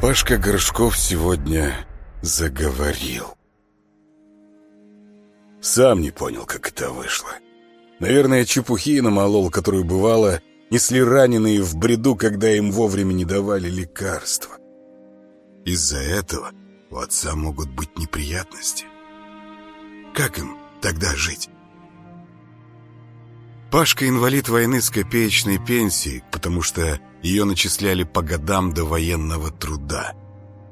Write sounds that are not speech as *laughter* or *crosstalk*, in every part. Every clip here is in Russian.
Пашка Горшков сегодня заговорил. Сам не понял, как это вышло. Наверное, чепухи намолол, которую бывало, несли раненые в бреду, когда им вовремя не давали лекарства. Из-за этого у отца могут быть неприятности. Как им тогда жить? Пашка инвалид войны с копеечной пенсией, потому что ее начисляли по годам до военного труда.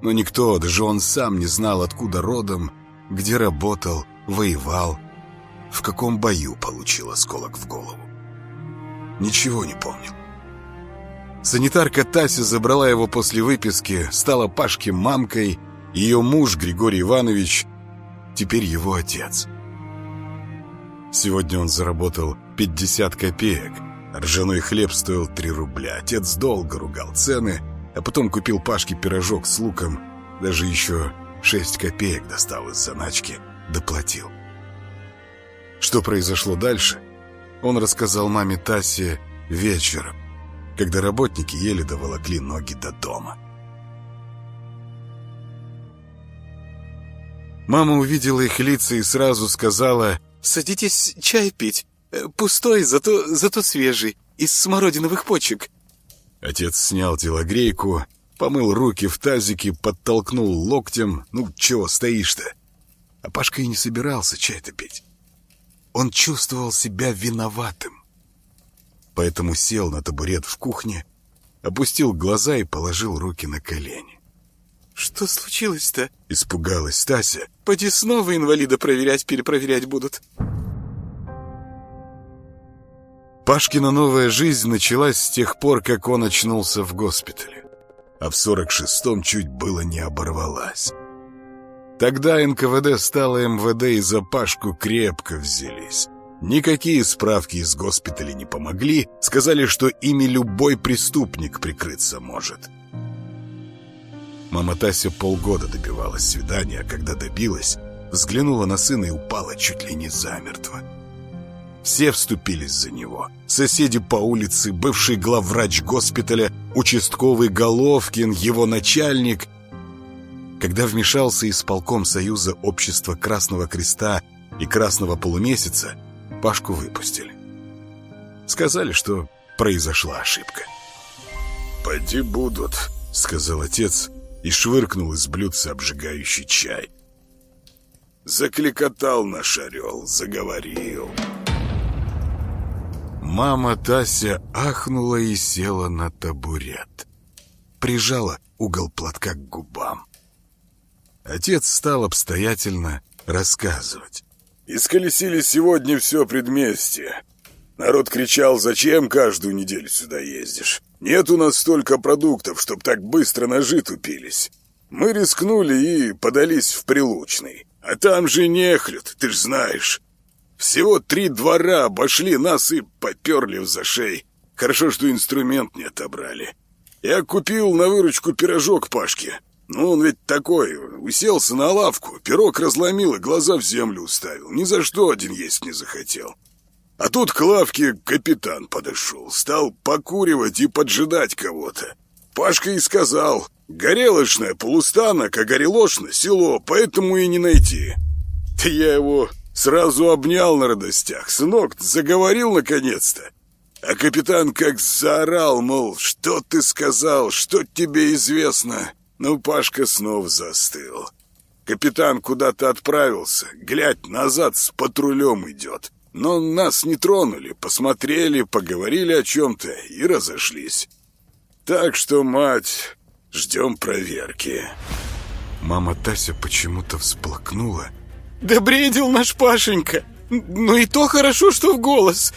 Но никто, даже он сам, не знал, откуда родом, где работал, воевал, в каком бою получил осколок в голову. Ничего не помнил. Санитарка Тася забрала его после выписки, стала Пашке мамкой, ее муж Григорий Иванович, теперь его отец. Сегодня он заработал 50 копеек, ржаной хлеб стоил 3 рубля. Отец долго ругал цены, а потом купил Пашке пирожок с луком, даже еще 6 копеек достал из заначки, доплатил. Что произошло дальше, он рассказал маме Тасе вечером, когда работники еле доволокли ноги до дома. Мама увидела их лица и сразу сказала «Садитесь чай пить. Э, пустой, зато, зато свежий, из смородиновых почек». Отец снял телогрейку, помыл руки в тазике, подтолкнул локтем. «Ну, чего стоишь-то?» А Пашка и не собирался чай-то пить. Он чувствовал себя виноватым. Поэтому сел на табурет в кухне, опустил глаза и положил руки на колени. «Что случилось-то?» — испугалась Тася. «Поди снова инвалида проверять-перепроверять будут». Пашкина новая жизнь началась с тех пор, как он очнулся в госпитале. А в 46-м чуть было не оборвалась. Тогда НКВД стало МВД и за Пашку крепко взялись. Никакие справки из госпиталя не помогли, сказали, что ими любой преступник прикрыться может. Мама Тася полгода добивалась свидания, а когда добилась, взглянула на сына и упала чуть ли не замертво. Все вступились за него. Соседи по улице, бывший главврач госпиталя, участковый Головкин, его начальник — когда вмешался исполком Союза Общества Красного Креста и Красного Полумесяца, Пашку выпустили. Сказали, что произошла ошибка. «Поди будут», — сказал отец и швыркнул из блюдца обжигающий чай. Закликотал наш орел, заговорил. Мама Тася ахнула и села на табурет. Прижала угол платка к губам. Отец стал обстоятельно рассказывать. «Исколесили сегодня все предместье. Народ кричал, зачем каждую неделю сюда ездишь? Нет у нас столько продуктов, чтоб так быстро ножи тупились. Мы рискнули и подались в Прилучный. А там же нехлют, ты ж знаешь. Всего три двора обошли нас и поперли в зашей. Хорошо, что инструмент не отобрали. Я купил на выручку пирожок Пашке. Ну, он ведь такой, уселся на лавку, пирог разломил и глаза в землю уставил. Ни за что один есть не захотел. А тут к лавке капитан подошел, стал покуривать и поджидать кого-то. Пашка и сказал, горелочная полустанок, а горелошно село, поэтому и не найти. Да я его сразу обнял на радостях. Сынок, заговорил наконец-то. А капитан как заорал, мол, что ты сказал, что тебе известно? Ну, Пашка снова застыл. Капитан куда-то отправился. Глядь, назад с патрулем идет. Но нас не тронули, посмотрели, поговорили о чем-то и разошлись. Так что, мать, ждем проверки. Мама Тася почему-то всплакнула. Да бредил наш Пашенька. Ну и то хорошо, что в голос.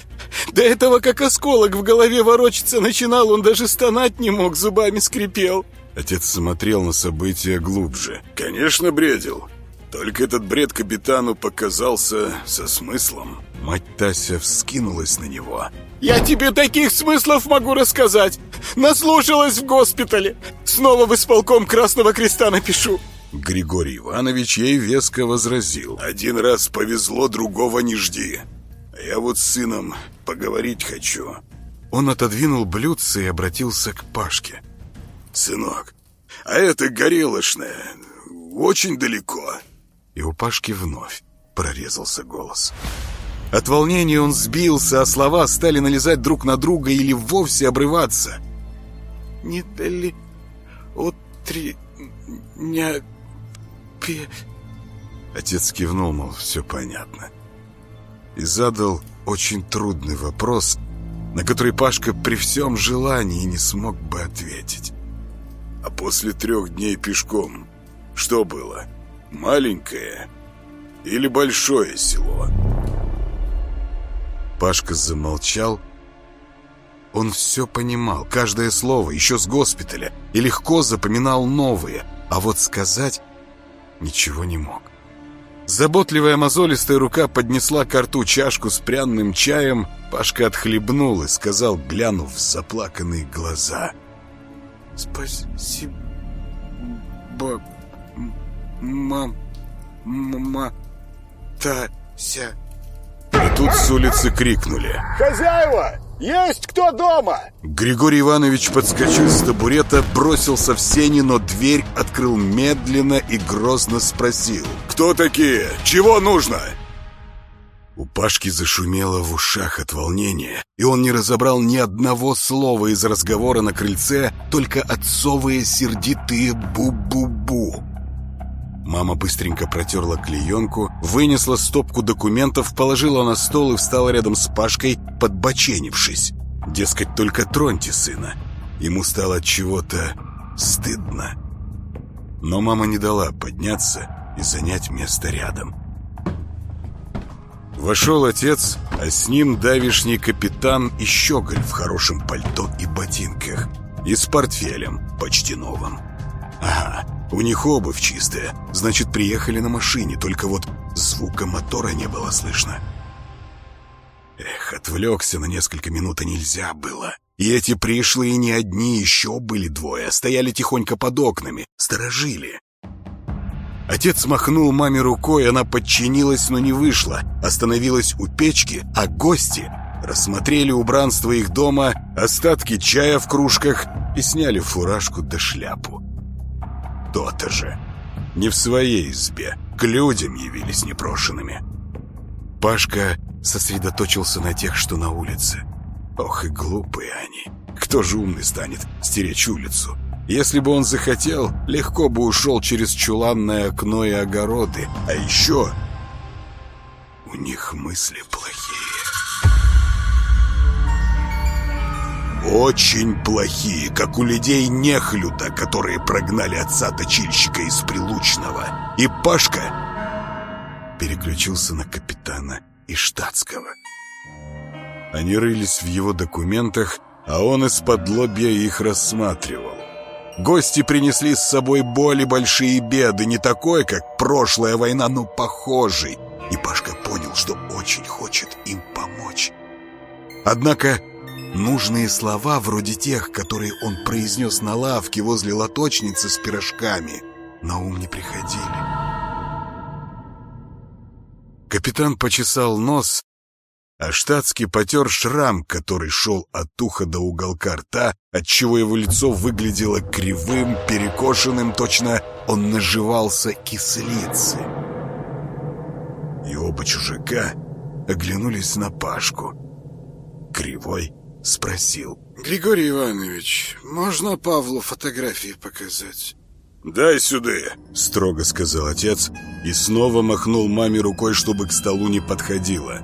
До этого, как осколок в голове ворочаться начинал, он даже стонать не мог, зубами скрипел. Отец смотрел на события глубже. «Конечно, бредил. Только этот бред капитану показался со смыслом». Мать Тася вскинулась на него. «Я тебе таких смыслов могу рассказать! Наслушалась в госпитале! Снова в исполком Красного Креста напишу!» Григорий Иванович ей веско возразил. «Один раз повезло, другого не жди. Я вот с сыном поговорить хочу». Он отодвинул блюдце и обратился к Пашке. «Сынок, А это горелошная. Очень далеко. И у Пашки вновь прорезался голос. От волнения он сбился, а слова стали налезать друг на друга или вовсе обрываться. «Не дали утри... не... пе...» Отец кивнул, мол, все понятно. И задал очень трудный вопрос, на который Пашка при всем желании не смог бы ответить. «А после трех дней пешком что было? Маленькое или большое село?» Пашка замолчал. Он все понимал, каждое слово, еще с госпиталя, и легко запоминал новые, а вот сказать ничего не мог. Заботливая мозолистая рука поднесла к рту чашку с пряным чаем. Пашка отхлебнул и сказал, глянув в заплаканные глаза. «Спасибо, мам, мама, Тася». И тут с улицы крикнули. «Хозяева! Есть кто дома?» Григорий Иванович подскочил с табурета, бросился в сени, но дверь открыл медленно и грозно спросил. «Кто такие? Чего нужно?» У Пашки зашумело в ушах от волнения, и он не разобрал ни одного слова из разговора на крыльце, только отцовые сердитые «бу-бу-бу». Мама быстренько протерла клеенку, вынесла стопку документов, положила на стол и встала рядом с Пашкой, подбоченившись. Дескать, только троньте сына. Ему стало от чего-то стыдно. Но мама не дала подняться и занять место рядом. Вошел отец, а с ним давишний капитан и щеголь в хорошем пальто и ботинках. И с портфелем, почти новым. Ага, у них обувь чистая, значит, приехали на машине, только вот звука мотора не было слышно. Эх, отвлекся на несколько минут, а нельзя было. И эти пришлые не одни, еще были двое, стояли тихонько под окнами, сторожили. Отец махнул маме рукой, она подчинилась, но не вышла, остановилась у печки, а гости рассмотрели убранство их дома, остатки чая в кружках и сняли фуражку да шляпу. То-то же. Не в своей избе. К людям явились непрошенными. Пашка сосредоточился на тех, что на улице. Ох и глупые они. Кто же умный станет стеречь улицу? Если бы он захотел, легко бы ушел через чуланное окно и огороды. А еще у них мысли плохие. Очень плохие, как у людей нехлюда, которые прогнали отца-точильщика из Прилучного. И Пашка переключился на капитана и штатского. Они рылись в его документах, а он из-под лобья их рассматривал. Гости принесли с собой боли большие беды, не такой, как прошлая война, но похожий. И Пашка понял, что очень хочет им помочь. Однако Нужные слова, вроде тех, которые он произнес на лавке возле лоточницы с пирожками, на ум не приходили. Капитан почесал нос, а штатский потер шрам, который шел от уха до уголка рта, отчего его лицо выглядело кривым, перекошенным, точно он наживался кислицы. И оба чужака оглянулись на Пашку. Кривой спросил. «Григорий Иванович, можно Павлу фотографии показать?» «Дай сюда!» — строго сказал отец и снова махнул маме рукой, чтобы к столу не подходила.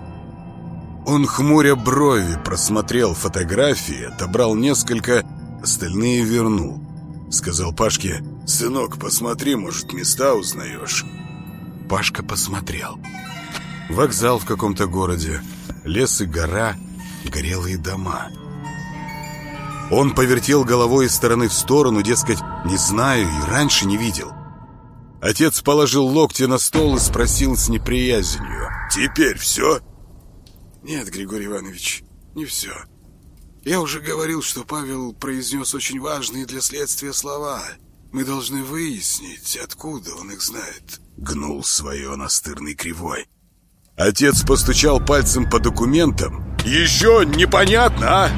Он, хмуря брови, просмотрел фотографии, отобрал несколько, остальные вернул. Сказал Пашке, «Сынок, посмотри, может, места узнаешь?» Пашка посмотрел. Вокзал в каком-то городе, лес и гора, горелые дома. Он повертел головой из стороны в сторону, дескать, не знаю и раньше не видел. Отец положил локти на стол и спросил с неприязнью. «Теперь все?» «Нет, Григорий Иванович, не все. Я уже говорил, что Павел произнес очень важные для следствия слова. Мы должны выяснить, откуда он их знает». Гнул свое настырный кривой. Отец постучал пальцем по документам. «Еще непонятно, а?»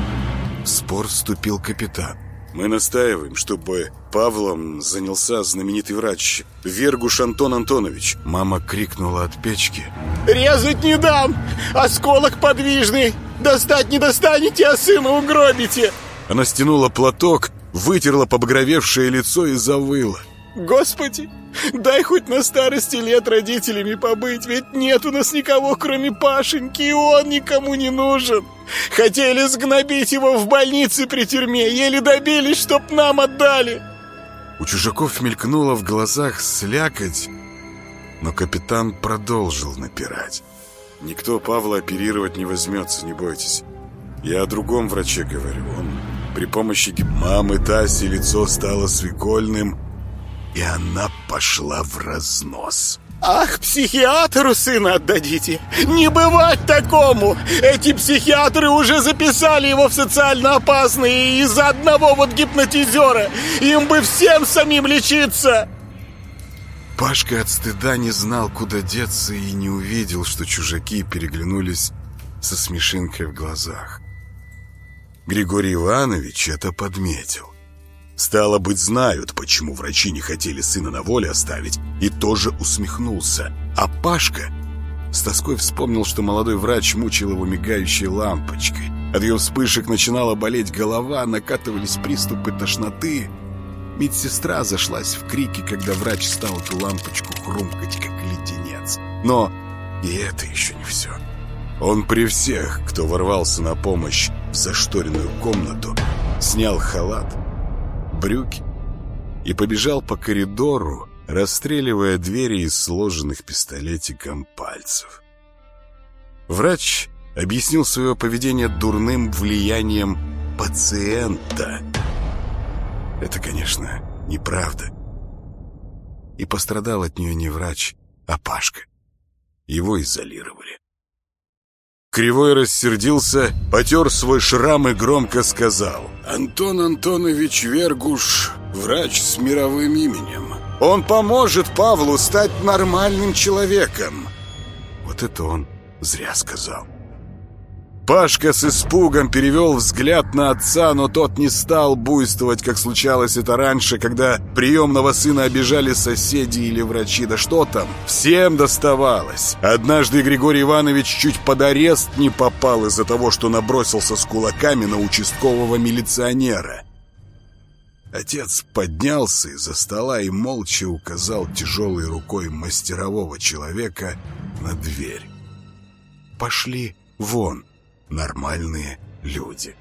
В спор вступил капитан. «Мы настаиваем, чтобы Павлом занялся знаменитый врач Вергуш Антон Антонович. Мама крикнула от печки. «Резать не дам! Осколок подвижный! Достать не достанете, а сына угробите!» Она стянула платок, вытерла побагровевшее лицо и завыла. «Господи, дай хоть на старости лет родителями побыть, ведь нет у нас никого, кроме Пашеньки, и он никому не нужен. Хотели сгнобить его в больнице при тюрьме, еле добились, чтоб нам отдали». У чужаков мелькнуло в глазах слякоть, но капитан продолжил напирать. «Никто Павла оперировать не возьмется, не бойтесь. Я о другом враче говорю. Он при помощи мамы Таси лицо стало свекольным, и она пошла в разнос». «Ах, психиатру сына отдадите! Не бывать такому! Эти психиатры уже записали его в социально опасные из-за одного вот гипнотизера! Им бы всем самим лечиться!» Пашка от стыда не знал, куда деться, и не увидел, что чужаки переглянулись со смешинкой в глазах. Григорий Иванович это подметил. Стало быть, знают, почему врачи не хотели сына на воле оставить, и тоже усмехнулся. А Пашка с тоской вспомнил, что молодой врач мучил его мигающей лампочкой. От ее вспышек начинала болеть голова, накатывались приступы тошноты. Медсестра зашлась в крике, когда врач стал эту лампочку хрумкать, как леденец. Но и это еще не все. Он при всех, кто ворвался на помощь в зашторенную комнату, снял халат, брюки и побежал по коридору, расстреливая двери из сложенных пистолетиком пальцев. Врач объяснил свое поведение дурным влиянием пациента. Это, конечно, неправда. И пострадал от нее не врач, а Пашка. Его изолировали. Кривой рассердился, потер свой шрам и громко сказал. «Антон Антонович Вергуш – врач с мировым именем. Он поможет Павлу стать нормальным человеком». Вот это он зря сказал. Пашка с испугом перевел взгляд на отца, но тот не стал буйствовать, как случалось это раньше, когда приемного сына обижали соседи или врачи. Да что там, всем доставалось. Однажды Григорий Иванович чуть под арест не попал из-за того, что набросился с кулаками на участкового милиционера. Отец поднялся из-за стола и молча указал тяжелой рукой мастерового человека на дверь. «Пошли вон!» Нормальные люди.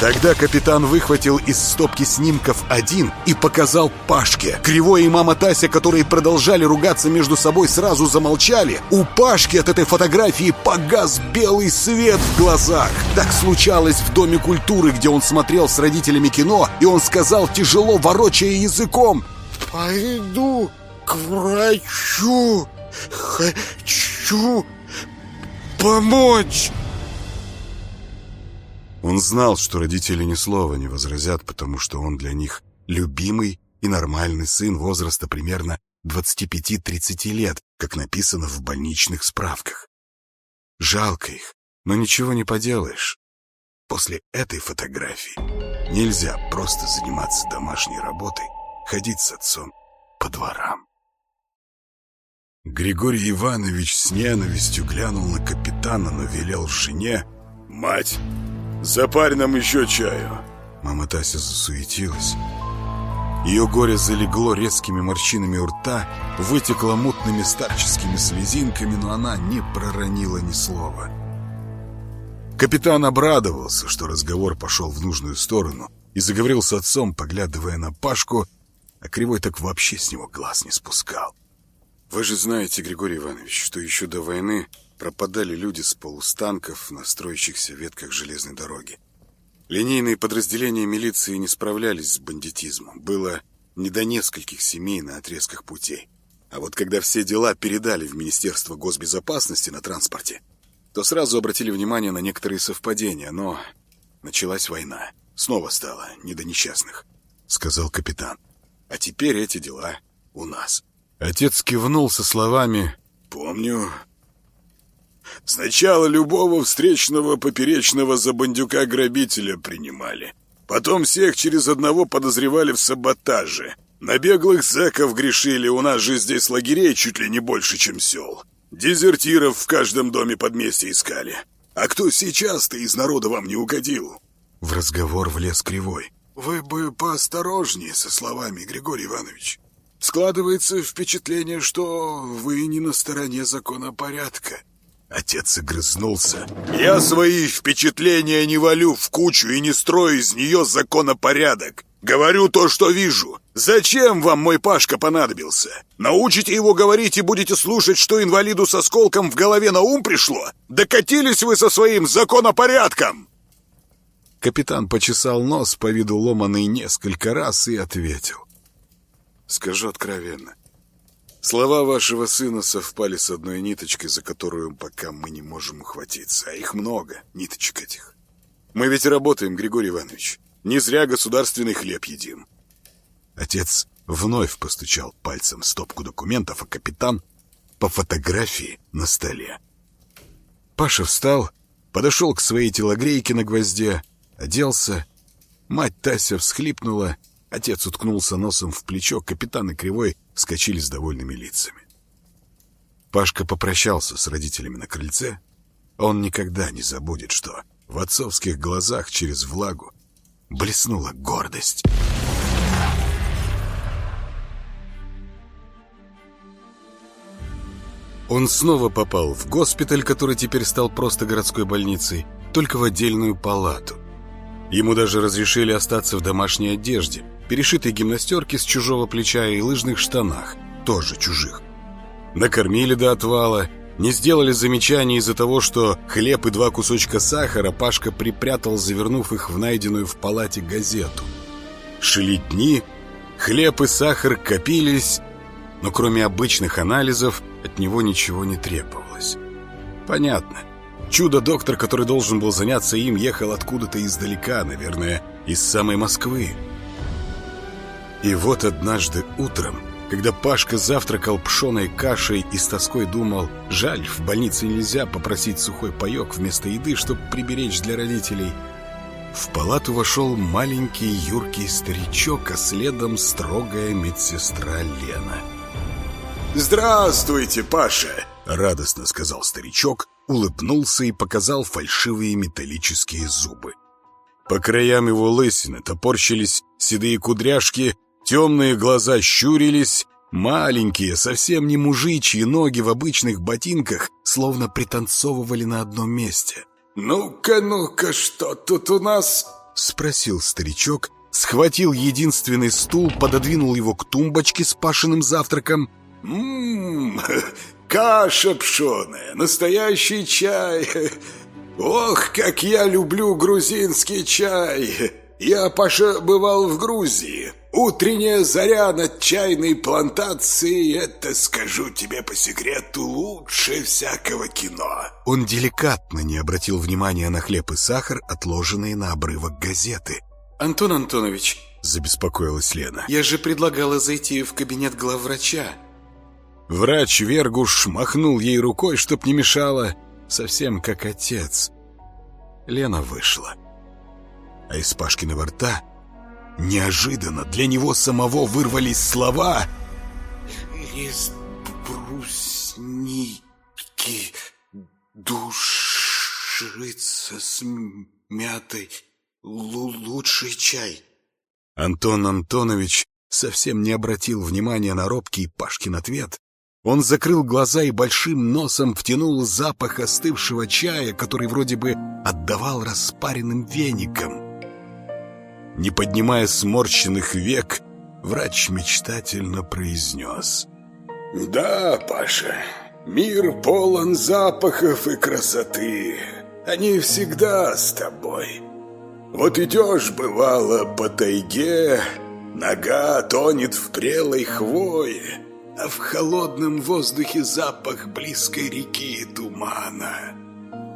Тогда капитан выхватил из стопки снимков один и показал Пашке. Кривой и мама Тася, которые продолжали ругаться между собой, сразу замолчали. У Пашки от этой фотографии погас белый свет в глазах. Так случалось в Доме культуры, где он смотрел с родителями кино, и он сказал, тяжело ворочая языком. «Пойду к врачу. Хочу помочь!» Он знал, что родители ни слова не возразят, потому что он для них любимый и нормальный сын возраста примерно 25-30 лет, как написано в больничных справках. Жалко их, но ничего не поделаешь. После этой фотографии нельзя просто заниматься домашней работой, ходить с отцом по дворам. Григорий Иванович с ненавистью глянул на капитана, но велел жене «Мать, запарь нам еще чаю!» Мама Тася засуетилась. Ее горе залегло резкими морщинами у рта, вытекло мутными старческими слезинками, но она не проронила ни слова. Капитан обрадовался, что разговор пошел в нужную сторону, и заговорил с отцом, поглядывая на Пашку, а Кривой так вообще с него глаз не спускал. Вы же знаете, Григорий Иванович, что еще до войны пропадали люди с полустанков на строящихся ветках железной дороги. Линейные подразделения милиции не справлялись с бандитизмом. Было не до нескольких семей на отрезках путей. А вот когда все дела передали в Министерство госбезопасности на транспорте, то сразу обратили внимание на некоторые совпадения, но началась война. Снова стало не до несчастных, сказал капитан. А теперь эти дела у нас. Отец кивнул со словами «Помню. Сначала любого встречного поперечного за бандюка-грабителя принимали. Потом всех через одного подозревали в саботаже. На беглых зэков грешили, у нас же здесь лагерей чуть ли не больше, чем сел. Дезертиров в каждом доме подместья искали. А кто сейчас-то из народа вам не угодил?» В разговор влез Кривой. «Вы бы поосторожнее со словами, Григорий Иванович. Складывается впечатление, что вы не на стороне закона порядка». Отец огрызнулся. «Я свои впечатления не валю в кучу и не строю из нее законопорядок. Говорю то, что вижу. Зачем вам мой Пашка понадобился? Научите его говорить и будете слушать, что инвалиду со сколком в голове на ум пришло? Докатились вы со своим законопорядком!» Капитан почесал нос по виду ломаный несколько раз и ответил. «Скажу откровенно. Слова вашего сына совпали с одной ниточкой, за которую пока мы не можем ухватиться. А их много, ниточек этих. Мы ведь работаем, Григорий Иванович. Не зря государственный хлеб едим». Отец вновь постучал пальцем в стопку документов, а капитан по фотографии на столе. Паша встал, подошел к своей телогрейке на гвозде, оделся. Мать Тася всхлипнула, отец уткнулся носом в плечо, капитан и Кривой вскочили с довольными лицами. Пашка попрощался с родителями на крыльце. Он никогда не забудет, что в отцовских глазах через влагу блеснула гордость. Он снова попал в госпиталь, который теперь стал просто городской больницей, только в отдельную палату. Ему даже разрешили остаться в домашней одежде, перешитой гимнастерке с чужого плеча и лыжных штанах, тоже чужих. Накормили до отвала, не сделали замечаний из-за того, что хлеб и два кусочка сахара Пашка припрятал, завернув их в найденную в палате газету. Шли дни, хлеб и сахар копились, но кроме обычных анализов от него ничего не требовалось. Понятно. Чудо-доктор, который должен был заняться им, ехал откуда-то издалека, наверное, из самой Москвы. И вот однажды утром, когда Пашка завтракал пшеной кашей и с тоской думал, жаль, в больнице нельзя попросить сухой паек вместо еды, чтобы приберечь для родителей, в палату вошел маленький юркий старичок, а следом строгая медсестра Лена. «Здравствуйте, Паша!» — радостно сказал старичок, улыбнулся и показал фальшивые металлические зубы. По краям его лысины топорщились седые кудряшки, темные глаза щурились, маленькие, совсем не мужичьи ноги в обычных ботинках словно пританцовывали на одном месте. «Ну-ка, ну-ка, что тут у нас?» — спросил старичок, схватил единственный стул, пододвинул его к тумбочке с пашиным завтраком. «Ммм, *laughs* каша пшеная, настоящий чай. Ох, как я люблю грузинский чай. Я, Паша, бывал в Грузии. Утренняя заря над чайной плантацией — это, скажу тебе по секрету, лучше всякого кино». Он деликатно не обратил внимания на хлеб и сахар, отложенные на обрывок газеты. «Антон Антонович», — забеспокоилась Лена, — «я же предлагала зайти в кабинет главврача». Врач Вергуш махнул ей рукой, чтоб не мешало, совсем как отец. Лена вышла. А из Пашкиного рта неожиданно для него самого вырвались слова «Лист брусники, с мятой, лучший чай». Антон Антонович совсем не обратил внимания на робкий Пашкин ответ, он закрыл глаза и большим носом втянул запах остывшего чая, который вроде бы отдавал распаренным веником. Не поднимая сморщенных век, врач мечтательно произнес. «Да, Паша, мир полон запахов и красоты. Они всегда с тобой. Вот идешь, бывало, по тайге, нога тонет в прелой хвое» а в холодном воздухе запах близкой реки и тумана.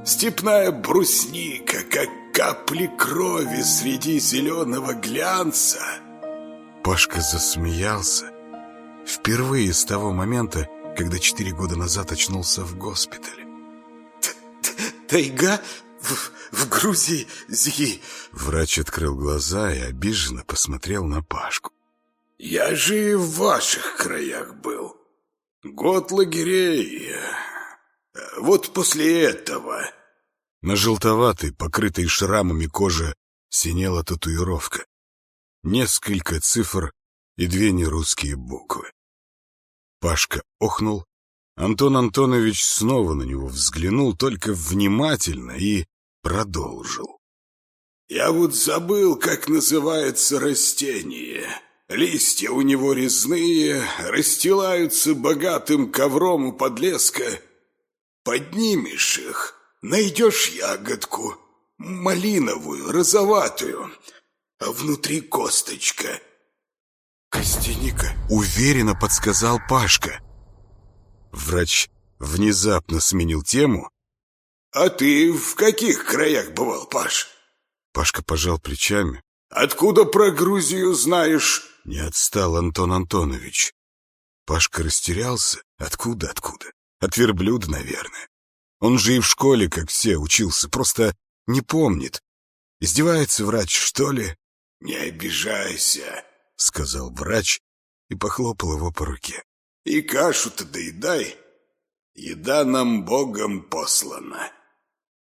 Степная брусника, как капли крови среди зеленого глянца. Пашка засмеялся. Впервые с того момента, когда четыре года назад очнулся в госпитале. «Тайга? в, в Грузии, Зи. Врач открыл глаза и обиженно посмотрел на Пашку. Я же и в ваших краях был. Год лагерей. Вот после этого... На желтоватой, покрытой шрамами кожи синела татуировка. Несколько цифр и две нерусские буквы. Пашка охнул. Антон Антонович снова на него взглянул, только внимательно, и продолжил. «Я вот забыл, как называется растение. Листья у него резные, расстилаются богатым ковром у подлеска. Поднимешь их, найдешь ягодку, малиновую, розоватую, а внутри косточка. «Костяника», — уверенно подсказал Пашка. Врач внезапно сменил тему. «А ты в каких краях бывал, Паш?» Пашка пожал плечами. «Откуда про Грузию знаешь?» Не отстал Антон Антонович. Пашка растерялся. Откуда, откуда? От верблюда, наверное. Он же и в школе, как все, учился, просто не помнит. Издевается врач, что ли? «Не обижайся», — сказал врач и похлопал его по руке. «И кашу-то доедай. Еда нам Богом послана».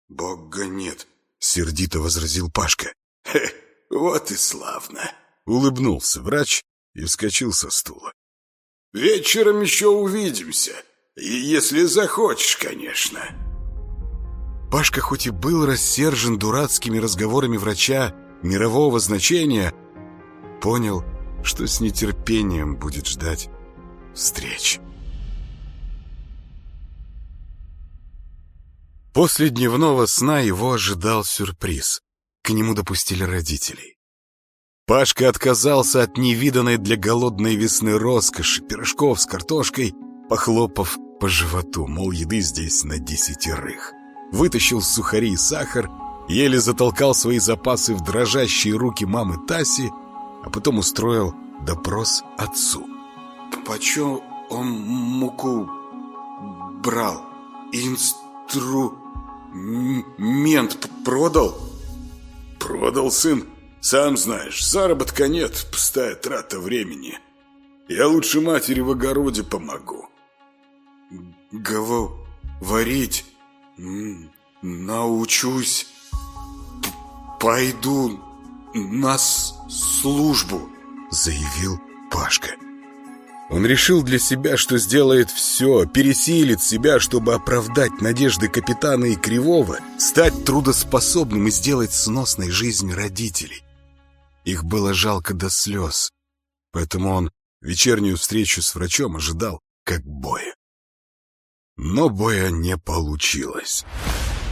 «Бога нет», — сердито возразил Пашка. «Хе, вот и славно». Улыбнулся врач и вскочил со стула. «Вечером еще увидимся, если захочешь, конечно». Пашка хоть и был рассержен дурацкими разговорами врача мирового значения, понял, что с нетерпением будет ждать встреч. После дневного сна его ожидал сюрприз. К нему допустили родителей. Пашка отказался от невиданной для голодной весны роскоши пирожков с картошкой, похлопав по животу, мол, еды здесь на десятерых. Вытащил сухари и сахар, еле затолкал свои запасы в дрожащие руки мамы Таси, а потом устроил допрос отцу. «Почем он муку брал? Инструмент продал?» «Продал, сын. Сам знаешь, заработка нет, пустая трата времени. Я лучше матери в огороде помогу». «Говорить научусь. Пойду на службу», — заявил Пашка. Он решил для себя, что сделает все, пересилит себя, чтобы оправдать надежды капитана и Кривого, стать трудоспособным и сделать сносной жизнь родителей. Их было жалко до слез, поэтому он вечернюю встречу с врачом ожидал как боя. Но боя не получилось.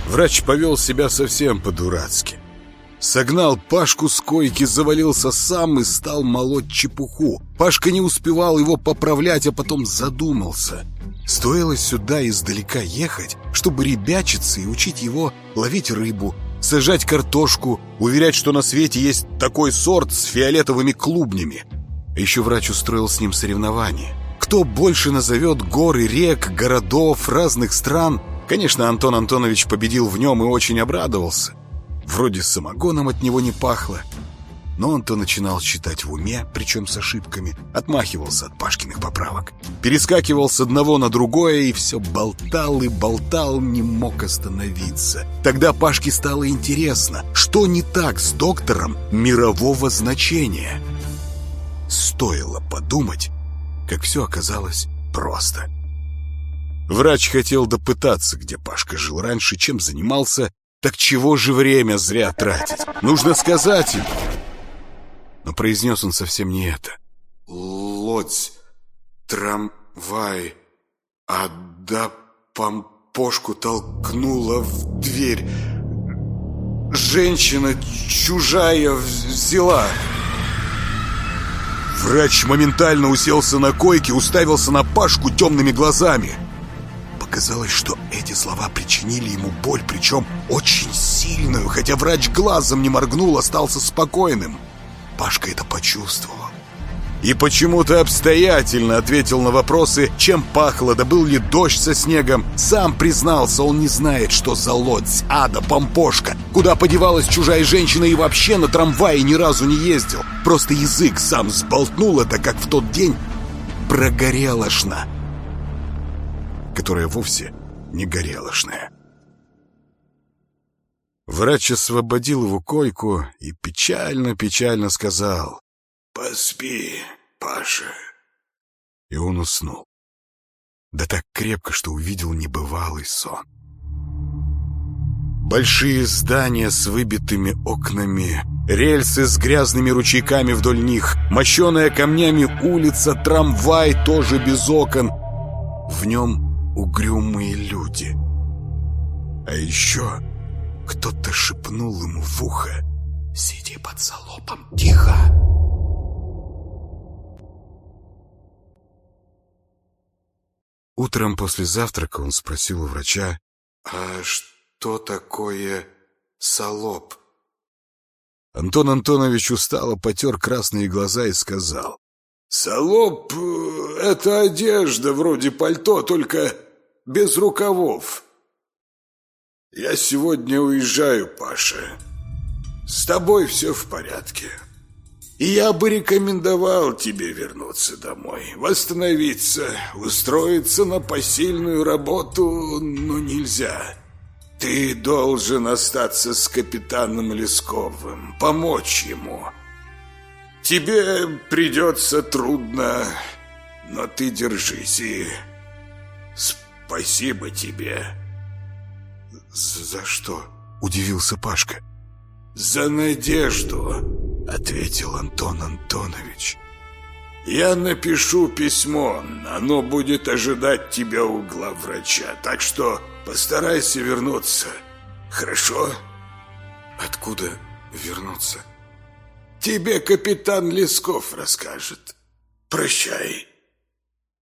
Врач повел себя совсем по-дурацки. Согнал Пашку с койки, завалился сам и стал молоть чепуху. Пашка не успевал его поправлять, а потом задумался. Стоило сюда издалека ехать, чтобы ребячиться и учить его ловить рыбу, сажать картошку, уверять, что на свете есть такой сорт с фиолетовыми клубнями. Еще врач устроил с ним соревнование. Кто больше назовет горы, рек, городов, разных стран? Конечно, Антон Антонович победил в нем и очень обрадовался. Вроде самогоном от него не пахло. Но он то начинал читать в уме, причем с ошибками, отмахивался от Пашкиных поправок. Перескакивал с одного на другое и все болтал и болтал, не мог остановиться. Тогда Пашке стало интересно, что не так с доктором мирового значения. Стоило подумать, как все оказалось просто. Врач хотел допытаться, где Пашка жил раньше, чем занимался, так чего же время зря тратить? Нужно сказать им. Но произнес он совсем не это. Лодь, трамвай, а да помпошку толкнула в дверь. Женщина чужая взяла. Врач моментально уселся на койке, уставился на Пашку темными глазами. Показалось, что эти слова причинили ему боль, причем очень сильную, хотя врач глазом не моргнул, остался спокойным. Пашка это почувствовал. И почему-то обстоятельно ответил на вопросы, чем пахло, да был ли дождь со снегом. Сам признался, он не знает, что за лодь, ада, помпошка, куда подевалась чужая женщина и вообще на трамвае ни разу не ездил. Просто язык сам сболтнул это, как в тот день прогорелошна, которая вовсе не горелошная. Врач освободил его койку и печально-печально сказал «Поспи, Паша». И он уснул. Да так крепко, что увидел небывалый сон. Большие здания с выбитыми окнами, рельсы с грязными ручейками вдоль них, мощеная камнями улица, трамвай тоже без окон. В нем угрюмые люди. А еще кто-то шепнул ему в ухо «Сиди под залопом, тихо!» Утром после завтрака он спросил у врача «А что такое салоп?» Антон Антонович устало потер красные глаза и сказал «Салоп — это одежда вроде пальто, только без рукавов. Я сегодня уезжаю, Паша. С тобой все в порядке. И я бы рекомендовал тебе вернуться домой, восстановиться, устроиться на посильную работу, но нельзя. Ты должен остаться с капитаном Лесковым, помочь ему. Тебе придется трудно, но ты держись и спасибо тебе. «За что?» — удивился Пашка. «За надежду», — ответил Антон Антонович. «Я напишу письмо, оно будет ожидать тебя у главврача, так что постарайся вернуться, хорошо?» «Откуда вернуться?» «Тебе капитан Лесков расскажет. Прощай».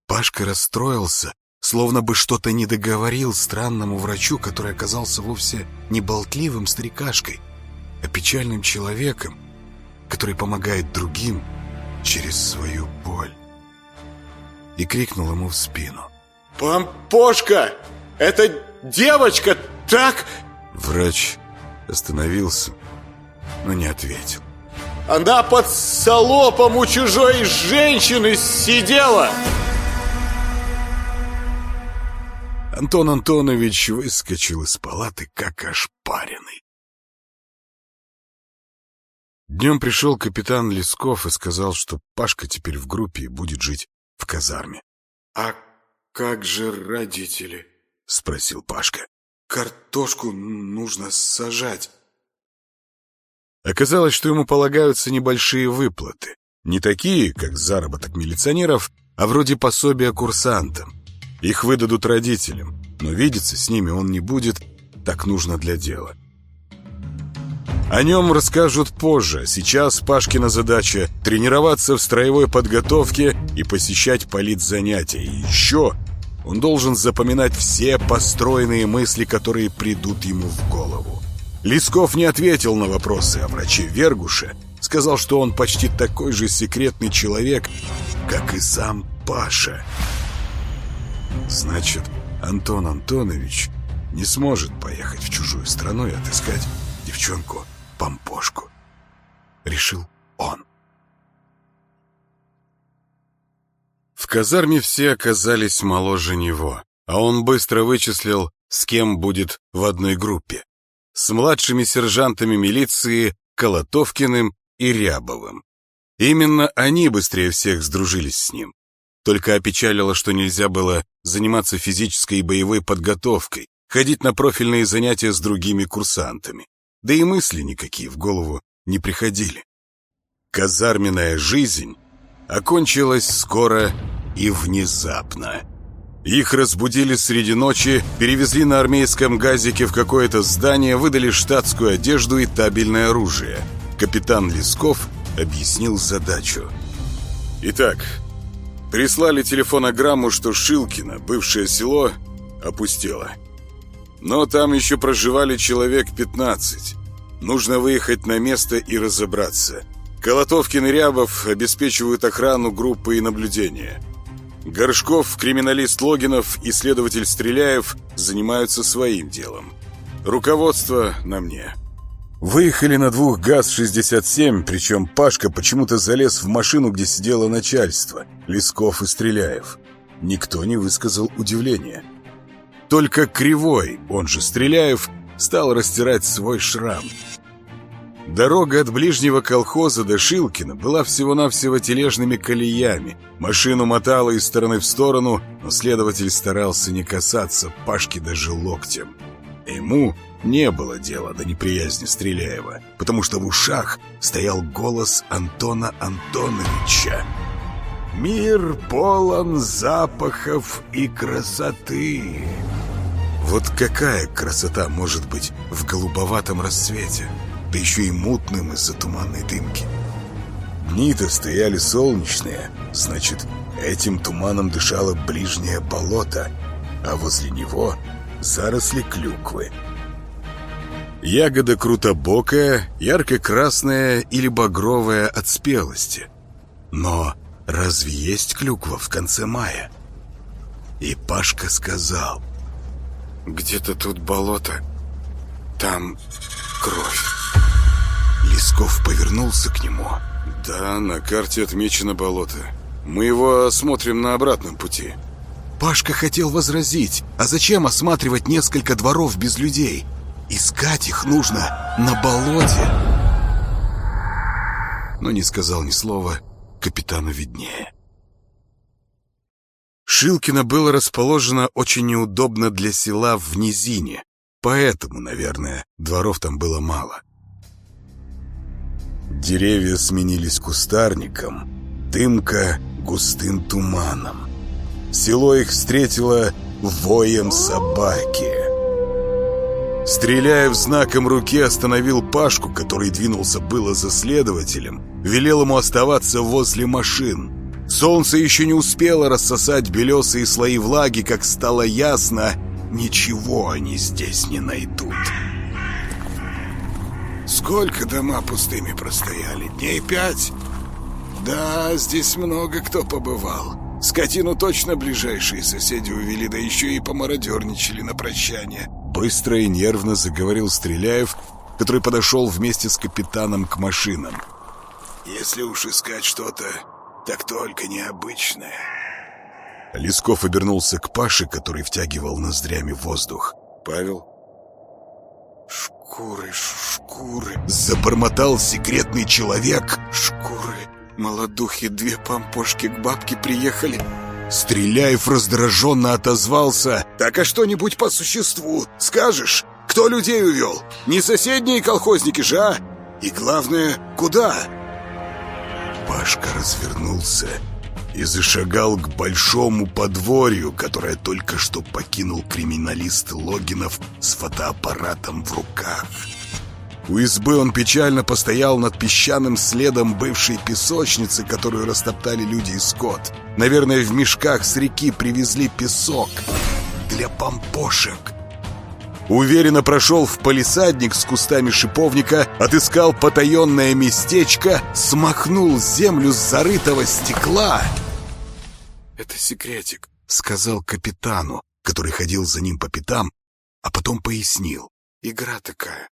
Пашка расстроился, словно бы что-то не договорил странному врачу, который оказался вовсе не болтливым старикашкой, а печальным человеком, который помогает другим через свою боль. И крикнул ему в спину. «Помпошка! Это девочка, так?» Врач остановился, но не ответил. «Она под солопом у чужой женщины сидела!» Антон Антонович выскочил из палаты, как ошпаренный. Днем пришел капитан Лесков и сказал, что Пашка теперь в группе и будет жить в казарме. — А как же родители? — спросил Пашка. — Картошку нужно сажать. Оказалось, что ему полагаются небольшие выплаты. Не такие, как заработок милиционеров, а вроде пособия курсантам. Их выдадут родителям, но видеться с ними он не будет, так нужно для дела. О нем расскажут позже. Сейчас Пашкина задача – тренироваться в строевой подготовке и посещать политзанятия. И еще он должен запоминать все построенные мысли, которые придут ему в голову. Лисков не ответил на вопросы о враче Вергуше. Сказал, что он почти такой же секретный человек, как и сам Паша. Значит, Антон Антонович не сможет поехать в чужую страну и отыскать девчонку-помпошку. Решил он. В казарме все оказались моложе него, а он быстро вычислил, с кем будет в одной группе. С младшими сержантами милиции Колотовкиным и Рябовым. Именно они быстрее всех сдружились с ним. Только опечалило, что нельзя было заниматься физической и боевой подготовкой, ходить на профильные занятия с другими курсантами. Да и мысли никакие в голову не приходили. Казарменная жизнь окончилась скоро и внезапно. Их разбудили среди ночи, перевезли на армейском газике в какое-то здание, выдали штатскую одежду и табельное оружие. Капитан Лесков объяснил задачу. «Итак, Прислали телефонограмму, что Шилкино, бывшее село, опустело. Но там еще проживали человек 15. Нужно выехать на место и разобраться. Колотовкин и Рябов обеспечивают охрану группы и наблюдение. Горшков, криминалист Логинов и следователь Стреляев занимаются своим делом. Руководство на мне. Выехали на двух ГАЗ-67, причем Пашка почему-то залез в машину, где сидело начальство, Лесков и Стреляев. Никто не высказал удивления. Только Кривой, он же Стреляев, стал растирать свой шрам. Дорога от ближнего колхоза до Шилкина была всего-навсего тележными колеями. Машину мотало из стороны в сторону, но следователь старался не касаться Пашки даже локтем. Ему не было дела до неприязни Стреляева, потому что в ушах стоял голос Антона Антоновича. «Мир полон запахов и красоты». Вот какая красота может быть в голубоватом рассвете, да еще и мутным из-за туманной дымки. Дни-то стояли солнечные, значит, этим туманом дышало ближнее болото, а возле него заросли клюквы. Ягода крутобокая, ярко-красная или багровая от спелости. Но разве есть клюква в конце мая? И Пашка сказал... Где-то тут болото, там кровь. Лесков повернулся к нему. Да, на карте отмечено болото. Мы его осмотрим на обратном пути. Пашка хотел возразить, а зачем осматривать несколько дворов без людей? Искать их нужно на болоте. Но не сказал ни слова, капитану виднее. Шилкино было расположено очень неудобно для села в низине, поэтому, наверное, дворов там было мало. Деревья сменились кустарником, дымка — густым туманом. Село их встретило воем собаки. Стреляя в знаком руки, остановил Пашку, который двинулся было за следователем, велел ему оставаться возле машин. Солнце еще не успело рассосать белесые слои влаги, как стало ясно, ничего они здесь не найдут. Сколько дома пустыми простояли? Дней пять? Да, здесь много кто побывал. Скотину точно ближайшие соседи увели, да еще и помародерничали на прощание. Быстро и нервно заговорил Стреляев, который подошел вместе с капитаном к машинам. Если уж искать что-то, так только необычное. Лесков обернулся к Паше, который втягивал ноздрями воздух. «Павел?» «Шкуры, шкуры!» Забормотал секретный человек. «Шкуры! Молодухи, две помпошки к бабке приехали!» Стреляев раздраженно отозвался. «Так а что-нибудь по существу скажешь? Кто людей увел? Не соседние колхозники же, а? И главное, куда?» Пашка развернулся и зашагал к большому подворью, которое только что покинул криминалист Логинов с фотоаппаратом в руках. У избы он печально постоял над песчаным следом бывшей песочницы, которую растоптали люди и скот. Наверное, в мешках с реки привезли песок для помпошек. Уверенно прошел в палисадник с кустами шиповника, отыскал потаенное местечко, смахнул землю с зарытого стекла. «Это секретик», — сказал капитану, который ходил за ним по пятам, а потом пояснил. «Игра такая».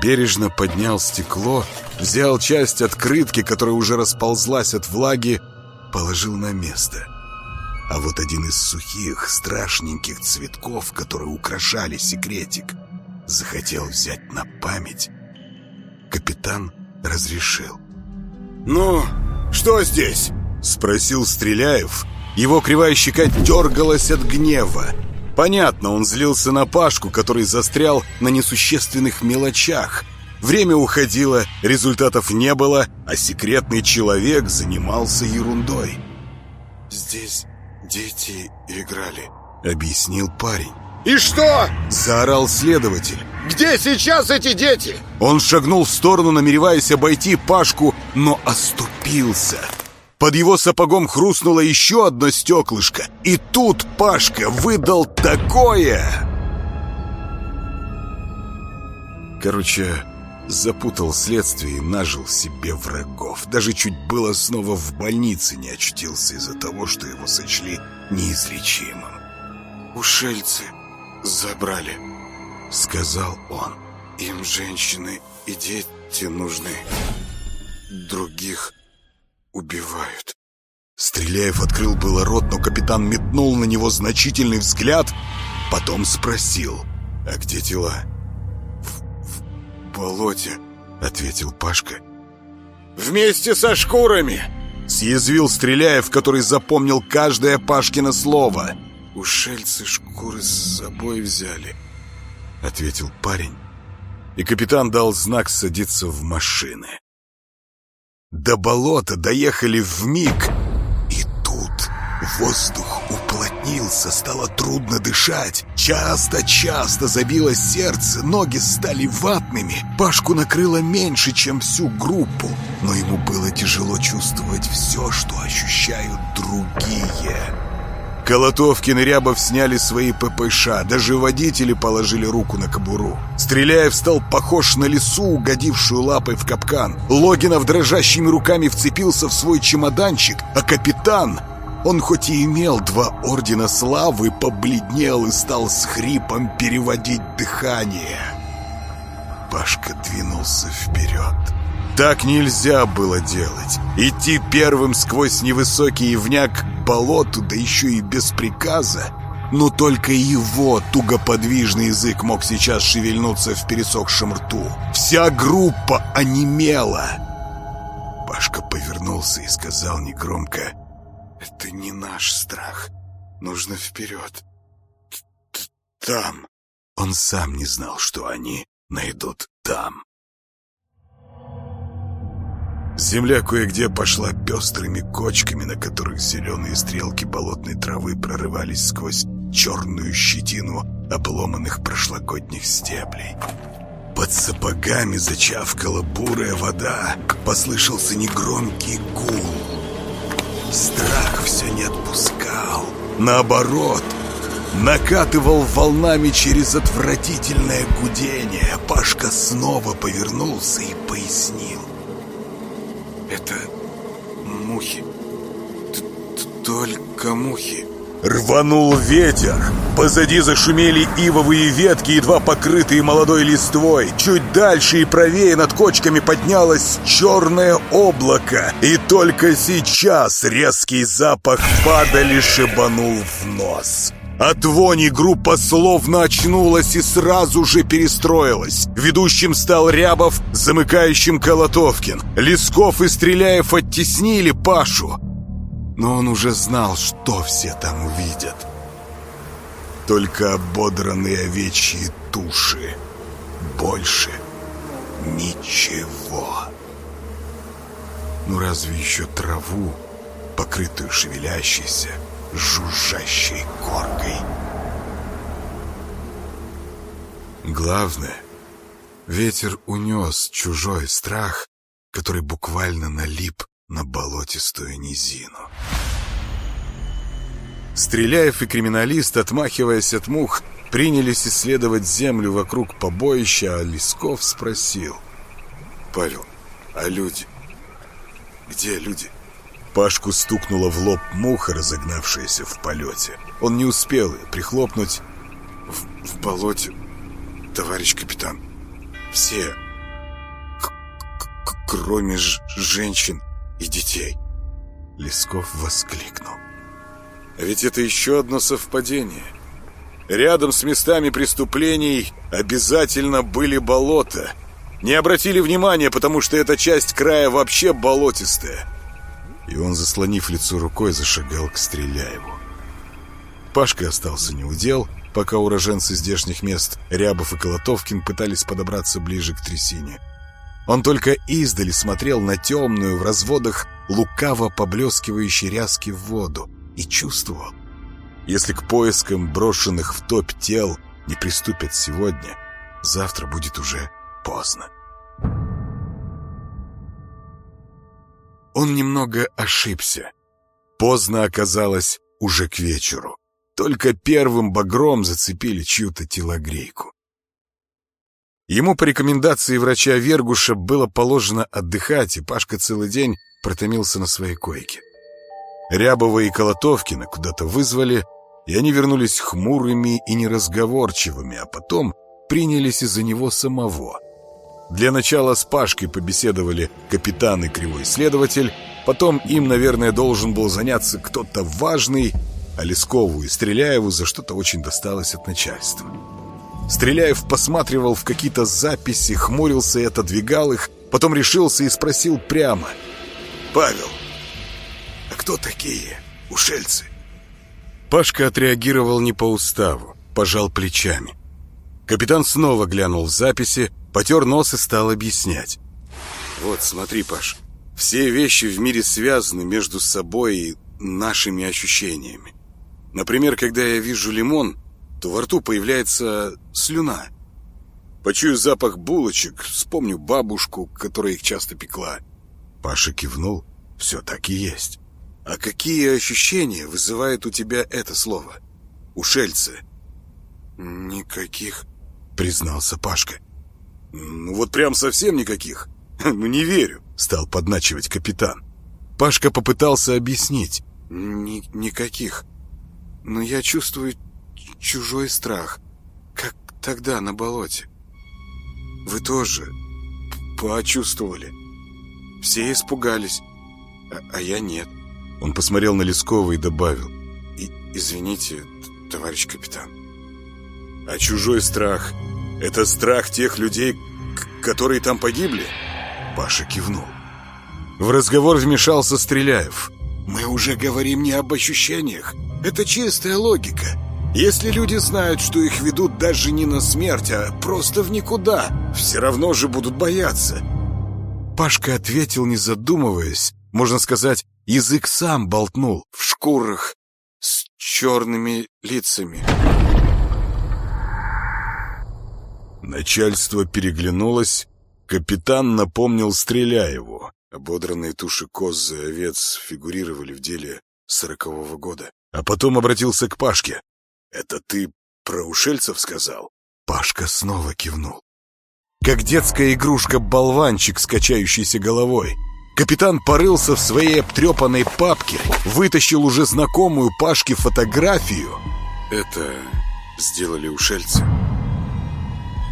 Бережно поднял стекло, взял часть открытки, которая уже расползлась от влаги, положил на место — а вот один из сухих, страшненьких цветков, которые украшали секретик, захотел взять на память. Капитан разрешил. «Ну, что здесь?» — спросил Стреляев. Его кривая щека дергалась от гнева. Понятно, он злился на Пашку, который застрял на несущественных мелочах. Время уходило, результатов не было, а секретный человек занимался ерундой. «Здесь «Дети играли», — объяснил парень. «И что?» — заорал следователь. «Где сейчас эти дети?» Он шагнул в сторону, намереваясь обойти Пашку, но оступился. Под его сапогом хрустнуло еще одно стеклышко, и тут Пашка выдал такое... Короче, Запутал следствие и нажил себе врагов. Даже чуть было снова в больнице не очутился из-за того, что его сочли неизлечимым. «Ушельцы забрали», — сказал он. «Им женщины и дети нужны. Других убивают». Стреляев открыл было рот, но капитан метнул на него значительный взгляд, потом спросил, «А где тела?» «В, в болоте», — ответил Пашка. «Вместе со шкурами!» Съязвил Стреляев, который запомнил каждое Пашкино слово. «Ушельцы шкуры с собой взяли», — ответил парень. И капитан дал знак садиться в машины. До болота доехали в миг, Воздух уплотнился, стало трудно дышать. Часто-часто забилось сердце, ноги стали ватными. Пашку накрыло меньше, чем всю группу, но ему было тяжело чувствовать все, что ощущают другие. Колотовкин и Рябов сняли свои ППШ, даже водители положили руку на кобуру. Стреляев стал похож на лису, угодившую лапой в капкан. Логинов дрожащими руками вцепился в свой чемоданчик, а капитан он хоть и имел два ордена славы, побледнел и стал с хрипом переводить дыхание. Пашка двинулся вперед. Так нельзя было делать. Идти первым сквозь невысокий ивняк к болоту, да еще и без приказа. Но только его тугоподвижный язык мог сейчас шевельнуться в пересохшем рту. Вся группа онемела. Пашка повернулся и сказал негромко это не наш страх. Нужно вперед. Там. Он сам не знал, что они найдут там. Земля кое-где пошла пестрыми кочками, на которых зеленые стрелки болотной травы прорывались сквозь черную щетину обломанных прошлогодних стеблей. Под сапогами зачавкала бурая вода, послышался негромкий гул. Страх все не отпускал. Наоборот, накатывал волнами через отвратительное гудение. Пашка снова повернулся и пояснил. «Это мухи. Т -т Только мухи». Рванул ветер. Позади зашумели ивовые ветки, едва покрытые молодой листвой. Чуть дальше и правее над кочками поднялось черное облако. И только сейчас резкий запах падали шибанул в нос. От вони группа словно очнулась и сразу же перестроилась. Ведущим стал Рябов, замыкающим Колотовкин. Лесков и Стреляев оттеснили Пашу но он уже знал, что все там увидят. Только ободранные овечьи туши. Больше ничего. Ну разве еще траву, покрытую шевелящейся, жужжащей коркой. Главное, ветер унес чужой страх, который буквально налип на болотистую низину. Стреляев и криминалист, отмахиваясь от мух, принялись исследовать землю вокруг побоища, а Лесков спросил. «Павел, а люди? Где люди?» Пашку стукнула в лоб муха, разогнавшаяся в полете. Он не успел прихлопнуть. В, в болоте, товарищ капитан, все, кроме женщин и детей. Лесков воскликнул. Ведь это еще одно совпадение. Рядом с местами преступлений обязательно были болота. Не обратили внимания, потому что эта часть края вообще болотистая. И он, заслонив лицо рукой, зашагал к Стреляеву. Пашка остался неудел, пока уроженцы здешних мест Рябов и Колотовкин пытались подобраться ближе к трясине. Он только издали смотрел на темную в разводах лукаво поблескивающие ряски в воду и чувствовал, если к поискам брошенных в топ тел не приступят сегодня, завтра будет уже поздно. Он немного ошибся. Поздно оказалось уже к вечеру. Только первым багром зацепили чью-то телогрейку. Ему по рекомендации врача Вергуша было положено отдыхать, и Пашка целый день протомился на своей койке. Рябова и Колотовкина куда-то вызвали, и они вернулись хмурыми и неразговорчивыми, а потом принялись из-за него самого. Для начала с Пашкой побеседовали капитан и кривой следователь, потом им, наверное, должен был заняться кто-то важный, а Лескову и Стреляеву за что-то очень досталось от начальства. Стреляев посматривал в какие-то записи, хмурился и отодвигал их, потом решился и спросил прямо. «Павел, а кто такие ушельцы?» Пашка отреагировал не по уставу, пожал плечами. Капитан снова глянул в записи, потер нос и стал объяснять. «Вот, смотри, Паш, все вещи в мире связаны между собой и нашими ощущениями. Например, когда я вижу лимон, то во рту появляется слюна. Почую запах булочек, вспомню бабушку, которая их часто пекла. Паша кивнул. Все так и есть. А какие ощущения вызывает у тебя это слово? Ушельцы. Никаких, признался Пашка. Ну вот прям совсем никаких. *laughs* Ну не верю, стал подначивать капитан. Пашка попытался объяснить. Ни никаких. Но я чувствую чужой страх, как тогда на болоте. Вы тоже почувствовали. Все испугались, а, а я нет. Он посмотрел на Лескова и добавил. И, извините, товарищ капитан. А чужой страх — это страх тех людей, которые там погибли? Паша кивнул. В разговор вмешался Стреляев. Мы уже говорим не об ощущениях. Это чистая логика. Если люди знают, что их ведут даже не на смерть, а просто в никуда, все равно же будут бояться. Пашка ответил, не задумываясь. Можно сказать, язык сам болтнул. В шкурах с черными лицами. Начальство переглянулось. Капитан напомнил Стреляеву. Ободранные туши коз и овец фигурировали в деле сорокового года. А потом обратился к Пашке. «Это ты про ушельцев сказал?» Пашка снова кивнул. Как детская игрушка-болванчик с качающейся головой. Капитан порылся в своей обтрепанной папке, вытащил уже знакомую Пашке фотографию. «Это сделали ушельцы».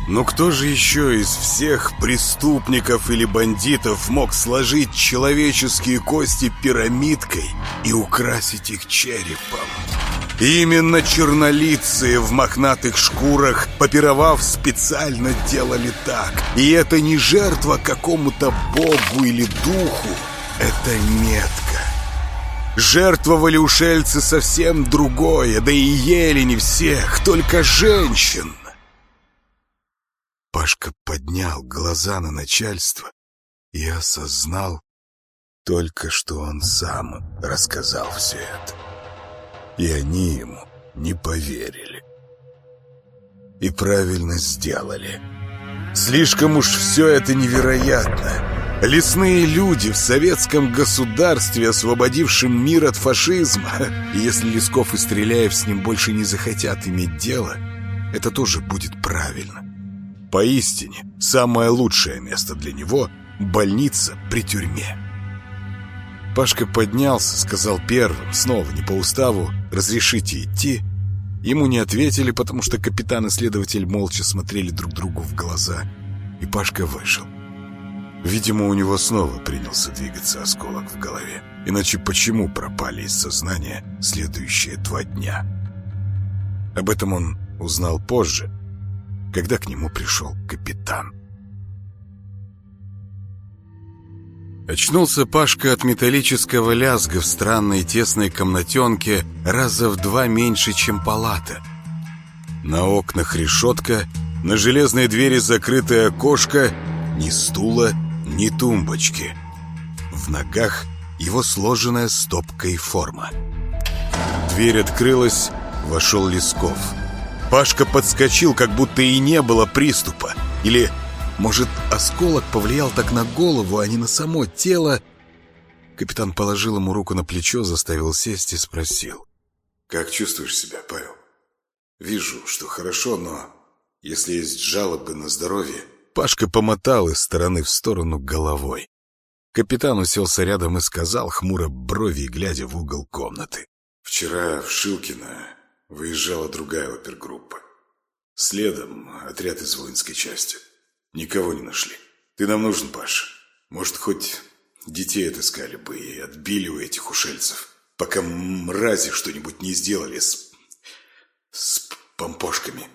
Но кто же еще из всех преступников или бандитов мог сложить человеческие кости пирамидкой и украсить их черепом? Именно чернолицые в мохнатых шкурах, попировав, специально делали так. И это не жертва какому-то богу или духу, это метка. Жертвовали ушельцы совсем другое, да и ели не всех, только женщин. Пашка поднял глаза на начальство и осознал только, что он сам рассказал все это. И они ему не поверили. И правильно сделали. Слишком уж все это невероятно. Лесные люди в советском государстве, освободившем мир от фашизма. *laughs* Если Лесков и Стреляев с ним больше не захотят иметь дело, это тоже будет правильно. Поистине, самое лучшее место для него — больница при тюрьме. Пашка поднялся, сказал первым, снова не по уставу, «Разрешите идти?» Ему не ответили, потому что капитан и следователь молча смотрели друг другу в глаза. И Пашка вышел. Видимо, у него снова принялся двигаться осколок в голове. Иначе почему пропали из сознания следующие два дня? Об этом он узнал позже, когда к нему пришел капитан. Очнулся Пашка от металлического лязга в странной тесной комнатенке раза в два меньше, чем палата. На окнах решетка, на железной двери закрытое окошко, ни стула, ни тумбочки. В ногах его сложенная стопкой форма. Дверь открылась, вошел Лесков. Пашка подскочил, как будто и не было приступа. Или, может, осколок повлиял так на голову, а не на само тело? Капитан положил ему руку на плечо, заставил сесть и спросил. «Как чувствуешь себя, Павел?» «Вижу, что хорошо, но Если есть жалобы на здоровье...» Пашка помотал из стороны в сторону головой. Капитан уселся рядом и сказал, хмуро брови, глядя в угол комнаты. «Вчера в Шилкино выезжала другая опергруппа. Следом отряд из воинской части. Никого не нашли. Ты нам нужен, Паш. Может, хоть детей отыскали бы и отбили у этих ушельцев, пока мрази что-нибудь не сделали с... с помпошками».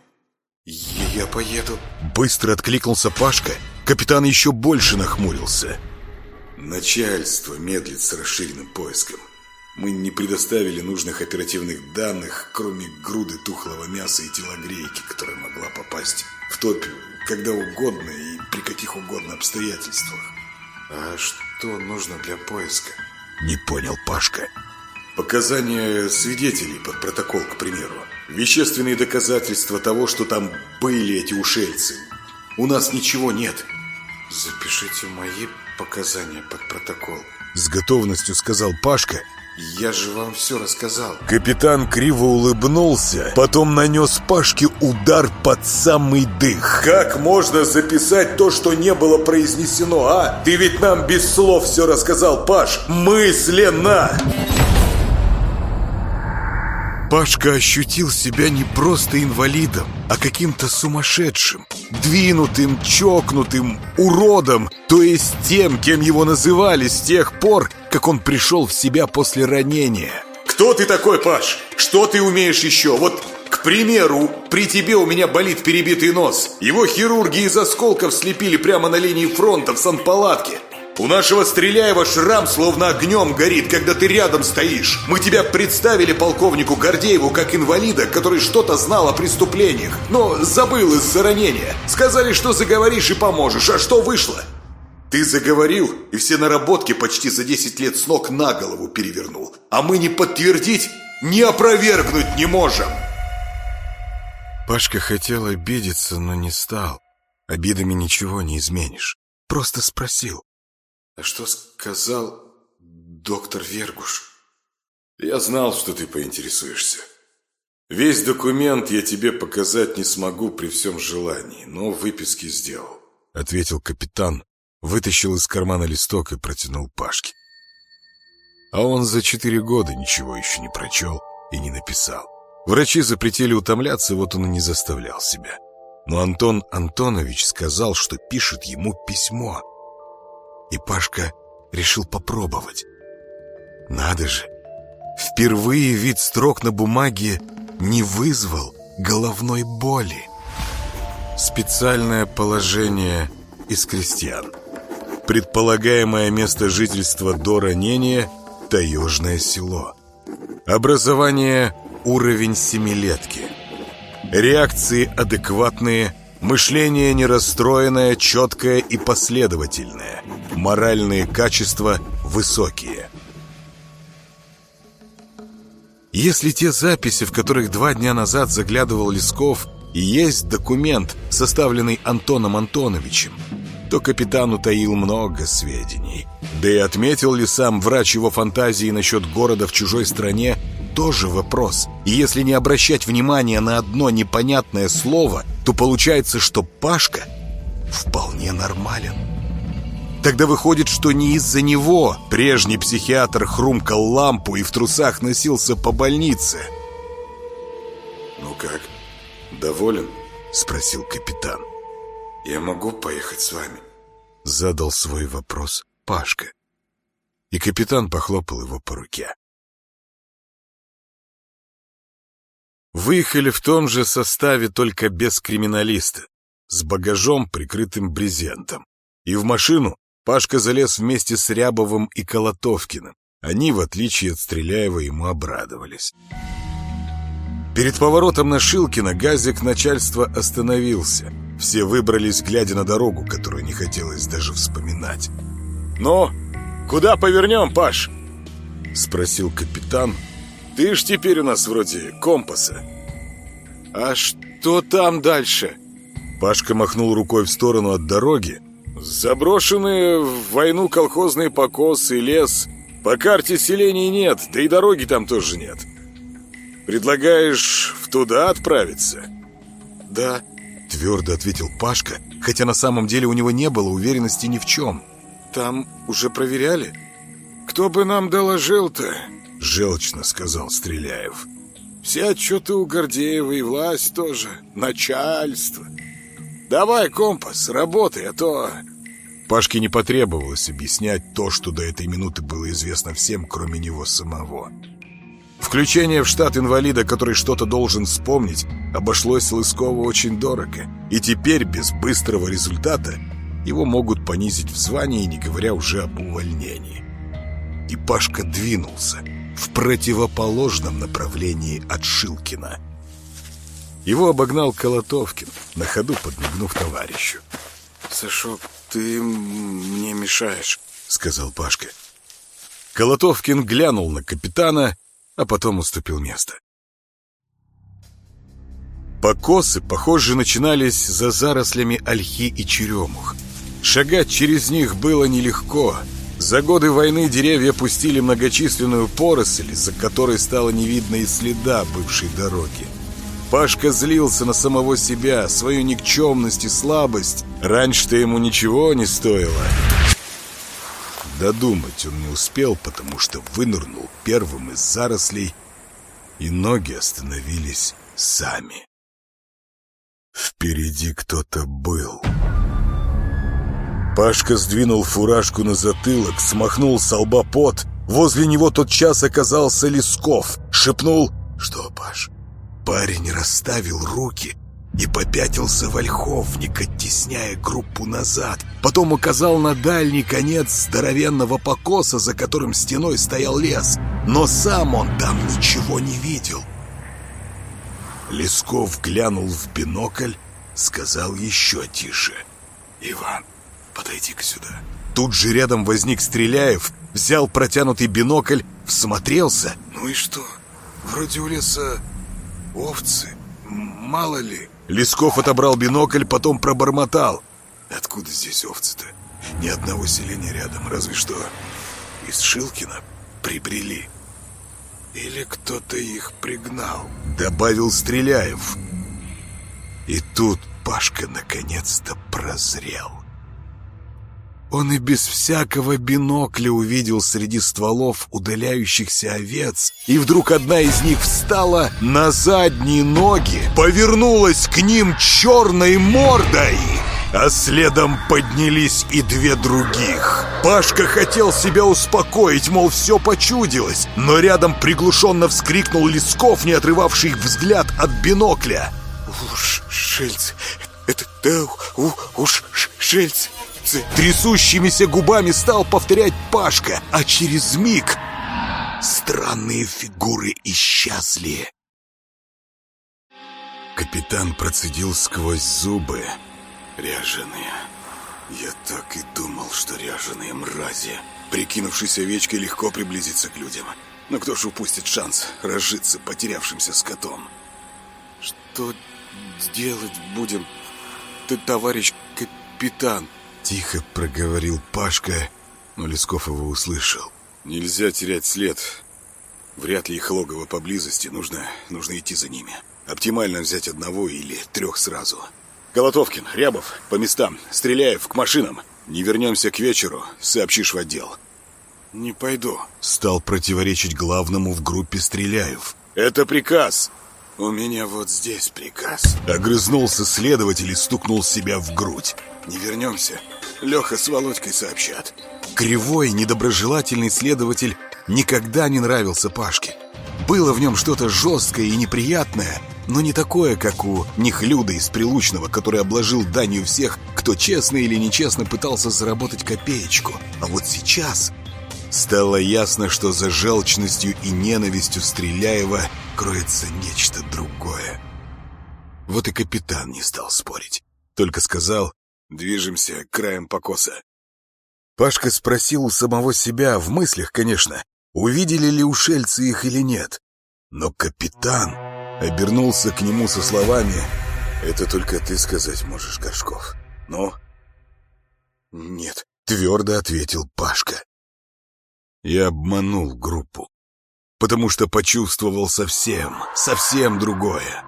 «Я поеду». Быстро откликнулся Пашка. Капитан еще больше нахмурился. Начальство медлит с расширенным поиском. Мы не предоставили нужных оперативных данных, кроме груды тухлого мяса и телогрейки, которая могла попасть в топь когда угодно и при каких угодно обстоятельствах. А что нужно для поиска? Не понял Пашка. Показания свидетелей под протокол, к примеру. Вещественные доказательства того, что там были эти ушельцы. У нас ничего нет. Запишите мои показания под протокол. С готовностью сказал Пашка. Я же вам все рассказал. Капитан криво улыбнулся, потом нанес Пашке удар под самый дых. Как можно записать то, что не было произнесено, а? Ты ведь нам без слов все рассказал, Паш. Мысленно! Пашка ощутил себя не просто инвалидом, а каким-то сумасшедшим, двинутым, чокнутым, уродом, то есть тем, кем его называли с тех пор, как он пришел в себя после ранения. Кто ты такой, Паш? Что ты умеешь еще? Вот, к примеру, при тебе у меня болит перебитый нос. Его хирурги из осколков слепили прямо на линии фронта в санпалатке. У нашего Стреляева шрам словно огнем горит, когда ты рядом стоишь. Мы тебя представили полковнику Гордееву как инвалида, который что-то знал о преступлениях, но забыл из-за ранения. Сказали, что заговоришь и поможешь, а что вышло? Ты заговорил, и все наработки почти за 10 лет с ног на голову перевернул. А мы не подтвердить, не опровергнуть не можем. Пашка хотел обидеться, но не стал. Обидами ничего не изменишь. Просто спросил. А что сказал доктор Вергуш? Я знал, что ты поинтересуешься. Весь документ я тебе показать не смогу при всем желании, но выписки сделал. Ответил капитан, вытащил из кармана листок и протянул Пашке. А он за четыре года ничего еще не прочел и не написал. Врачи запретили утомляться, вот он и не заставлял себя. Но Антон Антонович сказал, что пишет ему письмо и Пашка решил попробовать. Надо же! Впервые вид строк на бумаге не вызвал головной боли. Специальное положение из крестьян. Предполагаемое место жительства до ранения – таежное село. Образование – уровень семилетки. Реакции адекватные, мышление нерасстроенное, четкое и последовательное – Моральные качества высокие. Если те записи, в которых два дня назад заглядывал Лесков, и есть документ, составленный Антоном Антоновичем, то капитан утаил много сведений. Да и отметил ли сам врач его фантазии насчет города в чужой стране, тоже вопрос. И если не обращать внимания на одно непонятное слово, то получается, что Пашка вполне нормален. Тогда выходит, что не из-за него прежний психиатр хрумкал лампу и в трусах носился по больнице. «Ну как, доволен?» — спросил капитан. «Я могу поехать с вами?» — задал свой вопрос Пашка. И капитан похлопал его по руке. Выехали в том же составе, только без криминалиста, с багажом, прикрытым брезентом. И в машину Пашка залез вместе с Рябовым и Колотовкиным. Они, в отличие от Стреляева, ему обрадовались. Перед поворотом на Шилкина газик начальства остановился. Все выбрались, глядя на дорогу, которую не хотелось даже вспоминать. «Ну, куда повернем, Паш?» — спросил капитан. «Ты ж теперь у нас вроде компаса». «А что там дальше?» Пашка махнул рукой в сторону от дороги, Заброшенные в войну колхозные покосы, лес. По карте селений нет, да и дороги там тоже нет. Предлагаешь в туда отправиться? Да, Твердо ответил Пашка, хотя на самом деле у него не было уверенности ни в чем. Там уже проверяли? Кто бы нам доложил-то? Желчно сказал Стреляев. Все отчеты у Гордеева и власть тоже. Начальство. Давай, компас, работай, а то... Пашке не потребовалось объяснять то, что до этой минуты было известно всем, кроме него самого. Включение в штат инвалида, который что-то должен вспомнить, обошлось Лыскову очень дорого. И теперь, без быстрого результата, его могут понизить в звании, не говоря уже об увольнении. И Пашка двинулся в противоположном направлении от Шилкина. Его обогнал Колотовкин, на ходу подмигнув товарищу. «Сашок, ты мне мешаешь», — сказал Пашка. Колотовкин глянул на капитана, а потом уступил место. Покосы, похоже, начинались за зарослями ольхи и черемух. Шагать через них было нелегко — за годы войны деревья пустили многочисленную поросль, за которой стало не видно и следа бывшей дороги. Пашка злился на самого себя, свою никчемность и слабость. Раньше-то ему ничего не стоило. Додумать он не успел, потому что вынырнул первым из зарослей, и ноги остановились сами. Впереди кто-то был... Пашка сдвинул фуражку на затылок, смахнул с лба пот. Возле него тотчас оказался Лесков. Шепнул «Что, Паш?» Парень расставил руки и попятился в ольховник, оттесняя группу назад. Потом указал на дальний конец здоровенного покоса, за которым стеной стоял лес. Но сам он там ничего не видел. Лесков глянул в бинокль, сказал еще тише. «Иван, подойди-ка сюда». Тут же рядом возник Стреляев, взял протянутый бинокль, всмотрелся. «Ну и что? Вроде у леса овцы, мало ли». Лесков отобрал бинокль, потом пробормотал. «Откуда здесь овцы-то? Ни одного селения рядом, разве что из Шилкина прибрели. Или кто-то их пригнал», — добавил Стреляев. И тут Пашка наконец-то прозрел. Он и без всякого бинокля увидел среди стволов удаляющихся овец, и вдруг одна из них встала на задние ноги, повернулась к ним черной мордой, а следом поднялись и две других. Пашка хотел себя успокоить, мол, все почудилось, но рядом приглушенно вскрикнул Лесков, не отрывавший взгляд от бинокля. «Уж, шельцы, это да, уж, шельцы!» Трясущимися губами стал повторять Пашка, а через миг странные фигуры исчезли. Капитан процедил сквозь зубы. Ряженые. Я так и думал, что ряженые мрази. Прикинувшись овечкой, легко приблизиться к людям. Но кто ж упустит шанс разжиться потерявшимся скотом? Что делать будем, ты, товарищ капитан? Тихо проговорил Пашка, но Лесков его услышал. Нельзя терять след. Вряд ли их логово поблизости. Нужно, нужно идти за ними. Оптимально взять одного или трех сразу. Голотовкин, Рябов, по местам. Стреляев, к машинам. Не вернемся к вечеру, сообщишь в отдел. Не пойду. Стал противоречить главному в группе Стреляев. Это приказ. У меня вот здесь приказ. Огрызнулся следователь и стукнул себя в грудь. Не вернемся. Леха с Володькой сообщат. Кривой, недоброжелательный следователь никогда не нравился Пашке. Было в нем что-то жесткое и неприятное, но не такое, как у Нехлюда из Прилучного, который обложил данью всех, кто честно или нечестно пытался заработать копеечку. А вот сейчас стало ясно, что за желчностью и ненавистью Стреляева кроется нечто другое. Вот и капитан не стал спорить, только сказал Движемся краем покоса. Пашка спросил у самого себя, в мыслях, конечно, увидели ли ушельцы их или нет. Но капитан обернулся к нему со словами «Это только ты сказать можешь, Горшков. Ну?» «Нет», — твердо ответил Пашка. Я обманул группу, потому что почувствовал совсем, совсем другое.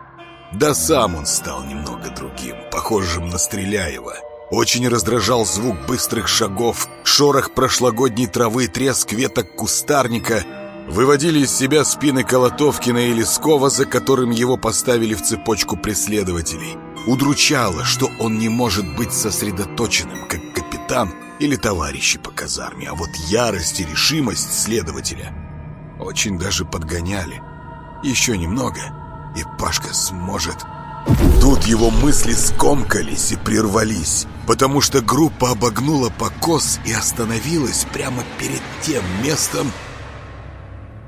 Да сам он стал немного другим, похожим на Стреляева. Очень раздражал звук быстрых шагов, шорох прошлогодней травы, треск веток кустарника. Выводили из себя спины Колотовкина и Лескова, за которым его поставили в цепочку преследователей. Удручало, что он не может быть сосредоточенным, как капитан или товарищи по казарме, а вот ярость и решимость следователя очень даже подгоняли. Еще немного, и Пашка сможет... Тут его мысли скомкались и прервались, потому что группа обогнула покос и остановилась прямо перед тем местом,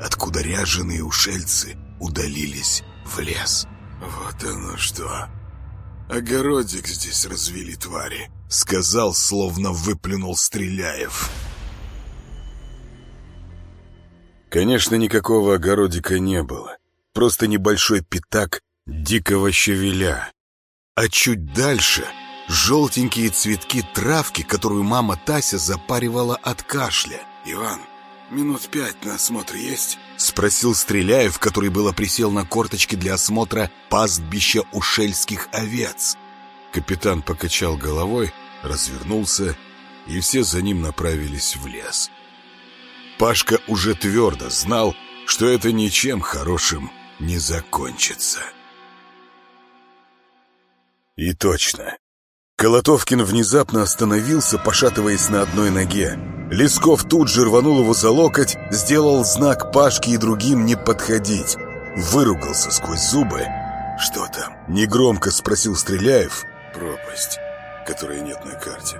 откуда ряженые ушельцы удалились в лес. «Вот оно что! Огородик здесь развели твари!» — сказал, словно выплюнул Стреляев. Конечно, никакого огородика не было. Просто небольшой пятак дикого щавеля. А чуть дальше желтенькие цветки травки, которую мама Тася запаривала от кашля. «Иван, минут пять на осмотр есть?» — спросил Стреляев, который было присел на корточки для осмотра пастбища ушельских овец. Капитан покачал головой, развернулся, и все за ним направились в лес. Пашка уже твердо знал, что это ничем хорошим не закончится. И точно. Колотовкин внезапно остановился, пошатываясь на одной ноге. Лесков тут же рванул его за локоть, сделал знак Пашке и другим не подходить. Выругался сквозь зубы. «Что там?» — негромко спросил Стреляев. «Пропасть, которой нет на карте.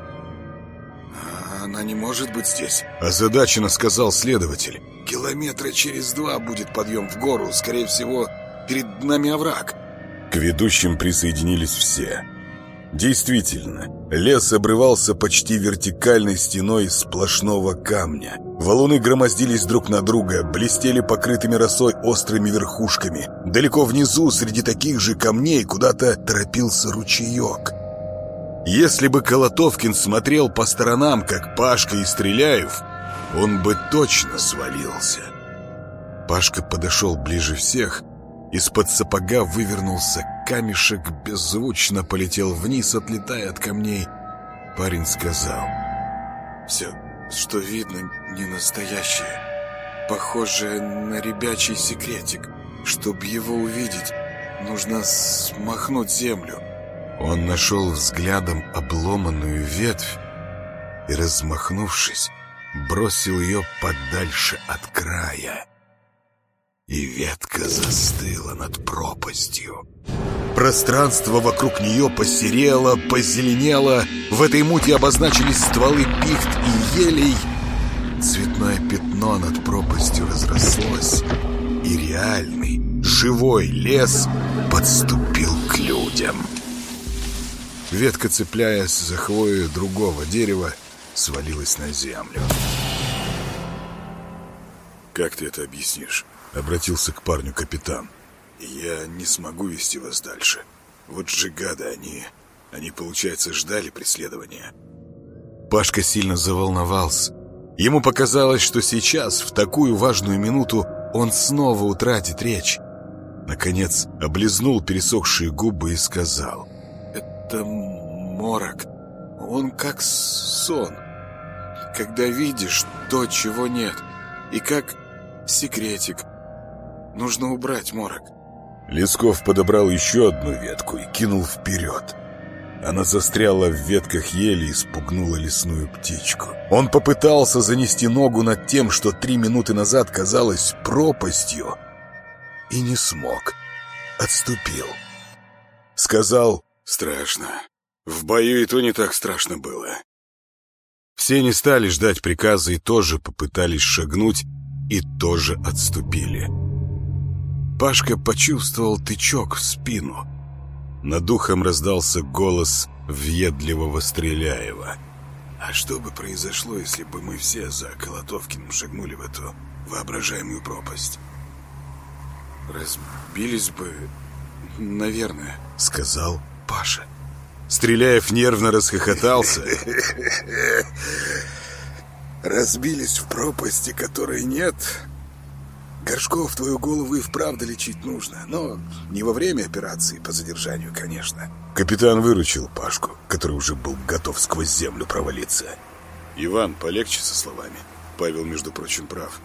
А она не может быть здесь?» Озадаченно сказал следователь. «Километра через два будет подъем в гору. Скорее всего, перед нами овраг». К ведущим присоединились все. Действительно, лес обрывался почти вертикальной стеной сплошного камня. Валуны громоздились друг на друга, блестели покрытыми росой острыми верхушками. Далеко внизу, среди таких же камней, куда-то торопился ручеек. Если бы Колотовкин смотрел по сторонам, как Пашка и Стреляев, он бы точно свалился. Пашка подошел ближе всех. Из-под сапога вывернулся камешек, беззвучно полетел вниз, отлетая от камней. Парень сказал. «Все, что видно, не настоящее. Похоже на ребячий секретик. Чтобы его увидеть, нужно смахнуть землю». Он нашел взглядом обломанную ветвь и, размахнувшись, бросил ее подальше от края. И ветка застыла над пропастью. Пространство вокруг нее посерело, позеленело. В этой муте обозначились стволы пихт и елей. Цветное пятно над пропастью разрослось. И реальный, живой лес подступил к людям. Ветка, цепляясь за хвою другого дерева, свалилась на землю. «Как ты это объяснишь?» — обратился к парню капитан. «Я не смогу вести вас дальше. Вот же гады они... Они, получается, ждали преследования». Пашка сильно заволновался. Ему показалось, что сейчас, в такую важную минуту, он снова утратит речь. Наконец, облизнул пересохшие губы и сказал. «Это морок. Он как сон. Когда видишь то, чего нет. И как секретик. Нужно убрать морок». Лесков подобрал еще одну ветку и кинул вперед. Она застряла в ветках ели и спугнула лесную птичку. Он попытался занести ногу над тем, что три минуты назад казалось пропастью, и не смог. Отступил. Сказал «Страшно. В бою и то не так страшно было». Все не стали ждать приказа и тоже попытались шагнуть, и тоже отступили. Пашка почувствовал тычок в спину. Над духом раздался голос въедливого Стреляева. «А что бы произошло, если бы мы все за Колотовкиным шагнули в эту воображаемую пропасть?» «Разбились бы, наверное», — сказал Паша. Стреляев нервно расхохотался. «Разбились в пропасти, которой нет? Горшков, твою голову и вправду лечить нужно, но не во время операции по задержанию, конечно. Капитан выручил Пашку, который уже был готов сквозь землю провалиться. Иван, полегче со словами. Павел, между прочим, прав.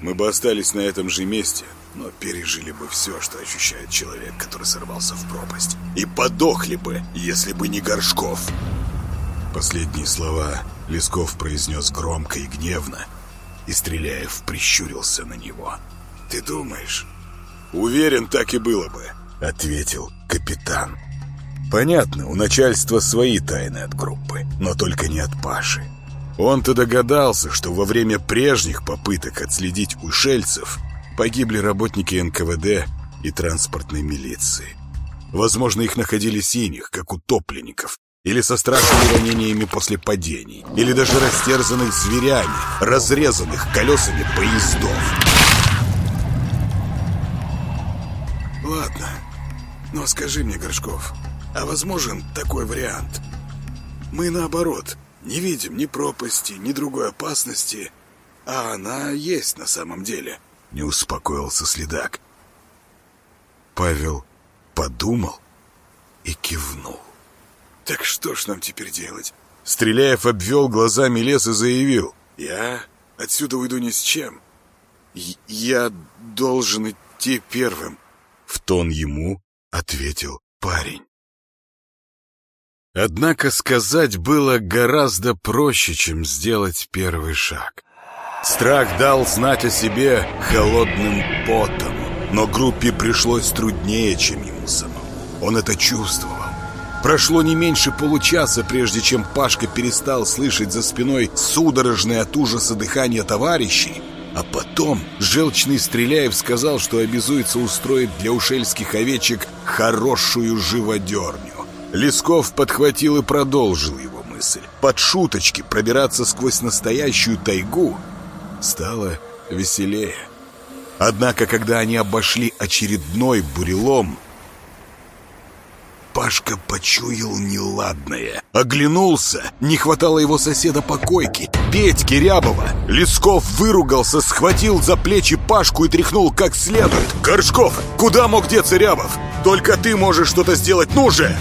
Мы бы остались на этом же месте, но пережили бы все, что ощущает человек, который сорвался в пропасть. И подохли бы, если бы не Горшков. Последние слова Лесков произнес громко и гневно, и Стреляев прищурился на него. «Ты думаешь?» «Уверен, так и было бы», — ответил капитан. «Понятно, у начальства свои тайны от группы, но только не от Паши. Он-то догадался, что во время прежних попыток отследить ушельцев погибли работники НКВД и транспортной милиции. Возможно, их находили синих, как утопленников, или со страшными ранениями после падений, или даже растерзанных зверями, разрезанных колесами поездов. Но скажи мне, Горшков, а возможен такой вариант? Мы наоборот – не видим ни пропасти, ни другой опасности, а она есть на самом деле. Не успокоился следак. Павел подумал и кивнул. Так что ж нам теперь делать? Стреляев обвел глазами лес и заявил. Я отсюда уйду ни с чем. Я должен идти первым. В тон ему ответил парень. Однако сказать было гораздо проще, чем сделать первый шаг. Страх дал знать о себе холодным потом, но группе пришлось труднее, чем ему самому. Он это чувствовал. Прошло не меньше получаса, прежде чем Пашка перестал слышать за спиной судорожное от ужаса дыхание товарищей, а потом желчный Стреляев сказал, что обязуется устроить для ушельских овечек хорошую живодерню. Лесков подхватил и продолжил его мысль. Под шуточки пробираться сквозь настоящую тайгу стало веселее. Однако, когда они обошли очередной бурелом, Пашка почуял неладное. Оглянулся, не хватало его соседа по койке, Петьки Рябова. Лесков выругался, схватил за плечи Пашку и тряхнул как следует. «Горшков, куда мог деться Рябов? Только ты можешь что-то сделать, ну же!»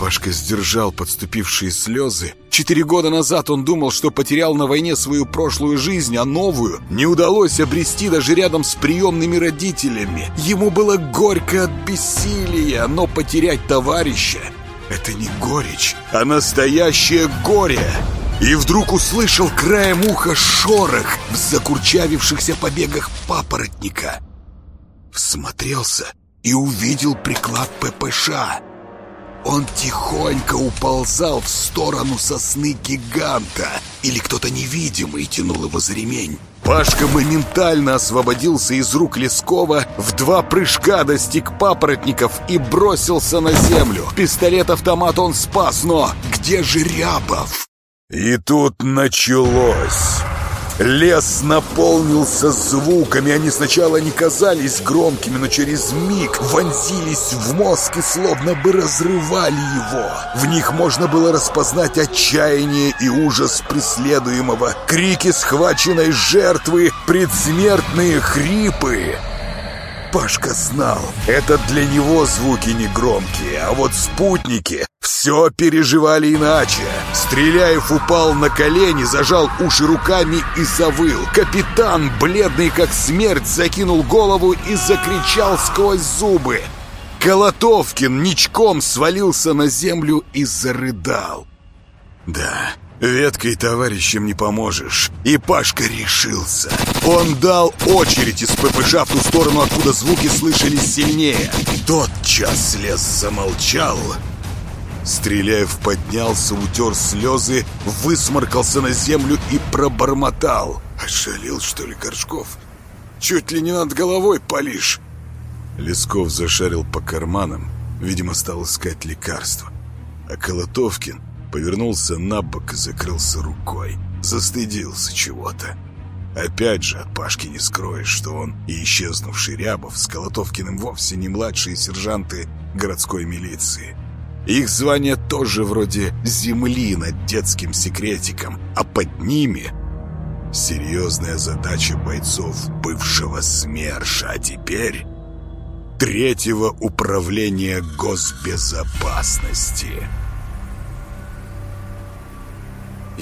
Пашка сдержал подступившие слезы. Четыре года назад он думал, что потерял на войне свою прошлую жизнь, а новую не удалось обрести даже рядом с приемными родителями. Ему было горько от бессилия, но потерять товарища — это не горечь, а настоящее горе. И вдруг услышал краем уха шорох в закурчавившихся побегах папоротника. Всмотрелся и увидел приклад ППШ — он тихонько уползал в сторону сосны гиганта, или кто-то невидимый тянул его за ремень. Пашка моментально освободился из рук Лескова, в два прыжка достиг папоротников и бросился на землю. Пистолет-автомат он спас, но где же Рябов? И тут началось... Лес наполнился звуками. Они сначала не казались громкими, но через миг вонзились в мозг и словно бы разрывали его. В них можно было распознать отчаяние и ужас преследуемого, крики схваченной жертвы, предсмертные хрипы. Пашка знал, это для него звуки не громкие, а вот спутники все переживали иначе. Стреляев упал на колени, зажал уши руками и завыл. Капитан, бледный как смерть, закинул голову и закричал сквозь зубы. Колотовкин ничком свалился на землю и зарыдал. Да, Веткой товарищам не поможешь. И Пашка решился. Он дал очередь из ППШ в ту сторону, откуда звуки слышались сильнее. Тот час лес замолчал. Стреляев поднялся, утер слезы, высморкался на землю и пробормотал. «Ошалел, что ли, Горшков? Чуть ли не над головой палишь!» Лесков зашарил по карманам, видимо, стал искать лекарства. А Колотовкин Повернулся на бок и закрылся рукой. Застыдился чего-то. Опять же, от Пашки не скроешь, что он и исчезнувший Рябов с Колотовкиным вовсе не младшие сержанты городской милиции. Их звание тоже вроде земли над детским секретиком, а под ними Серьезная задача бойцов бывшего СМЕРШа, а теперь третьего управления госбезопасности.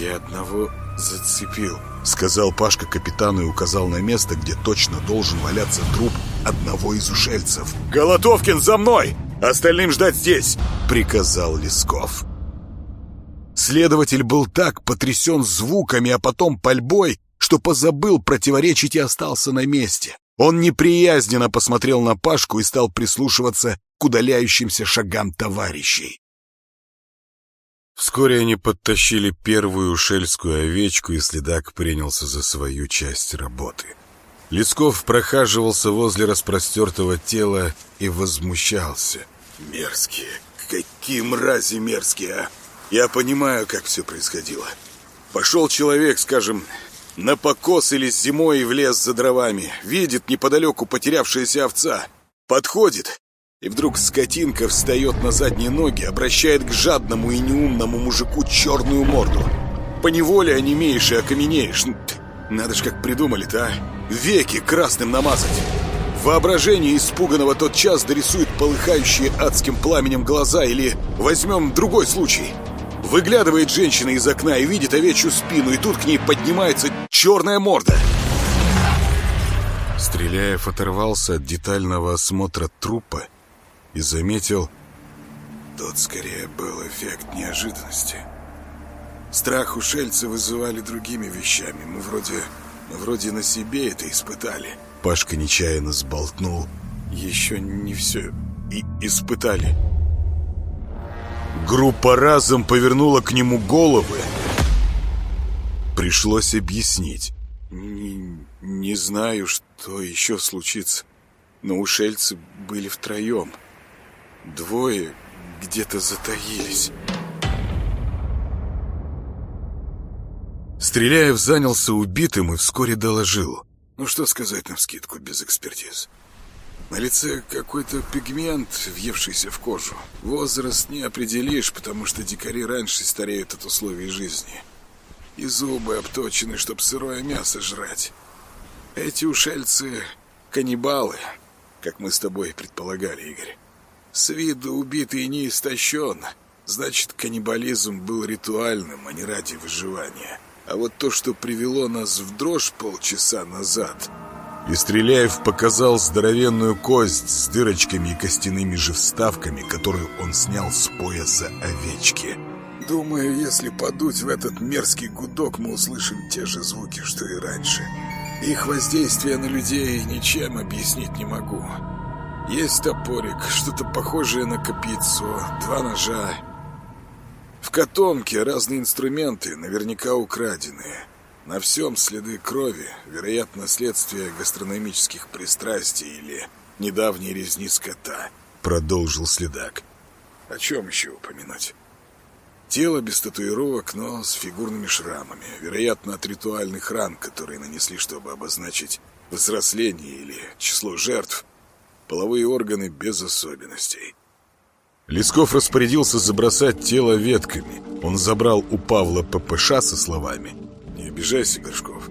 «Я одного зацепил», — сказал Пашка капитану и указал на место, где точно должен валяться труп одного из ушельцев. «Голотовкин, за мной! Остальным ждать здесь!» — приказал Лесков. Следователь был так потрясен звуками, а потом пальбой, что позабыл противоречить и остался на месте. Он неприязненно посмотрел на Пашку и стал прислушиваться к удаляющимся шагам товарищей. Вскоре они подтащили первую шельскую овечку, и следак принялся за свою часть работы. Лесков прохаживался возле распростертого тела и возмущался. «Мерзкие! Какие мрази мерзкие, а! Я понимаю, как все происходило. Пошел человек, скажем, на покос или зимой в лес за дровами, видит неподалеку потерявшаяся овца, подходит, и вдруг скотинка встает на задние ноги, обращает к жадному и неумному мужику черную морду. Поневоле онемеешь и окаменеешь. Надо ж как придумали-то, а? Веки красным намазать. Воображение испуганного тот час дорисует полыхающие адским пламенем глаза или возьмем другой случай. Выглядывает женщина из окна и видит овечью спину, и тут к ней поднимается черная морда. Стреляев оторвался от детального осмотра трупа и заметил... Тот скорее был эффект неожиданности. Страх у шельца вызывали другими вещами. Мы вроде, мы вроде на себе это испытали. Пашка нечаянно сболтнул. Еще не все и испытали. Группа разом повернула к нему головы. Пришлось объяснить. Не, не знаю, что еще случится, но ушельцы были втроем. Двое где-то затаились. Стреляев занялся убитым и вскоре доложил. Ну что сказать навскидку без экспертиз? На лице какой-то пигмент, въевшийся в кожу. Возраст не определишь, потому что дикари раньше стареют от условий жизни. И зубы обточены, чтоб сырое мясо жрать. Эти ушельцы — каннибалы, как мы с тобой предполагали, Игорь. С виду убитый не истощен. Значит, каннибализм был ритуальным, а не ради выживания. А вот то, что привело нас в дрожь полчаса назад... И Стреляев показал здоровенную кость с дырочками и костяными же вставками, которую он снял с пояса овечки. Думаю, если подуть в этот мерзкий гудок, мы услышим те же звуки, что и раньше. Их воздействие на людей ничем объяснить не могу. Есть топорик, что-то похожее на копицу, два ножа. В котомке разные инструменты, наверняка украденные. На всем следы крови, вероятно, следствие гастрономических пристрастий или недавней резни скота. Продолжил следак. О чем еще упомянуть? Тело без татуировок, но с фигурными шрамами. Вероятно, от ритуальных ран, которые нанесли, чтобы обозначить взросление или число жертв – половые органы без особенностей. Лесков распорядился забросать тело ветками. Он забрал у Павла ППШ со словами «Не обижайся, Горшков.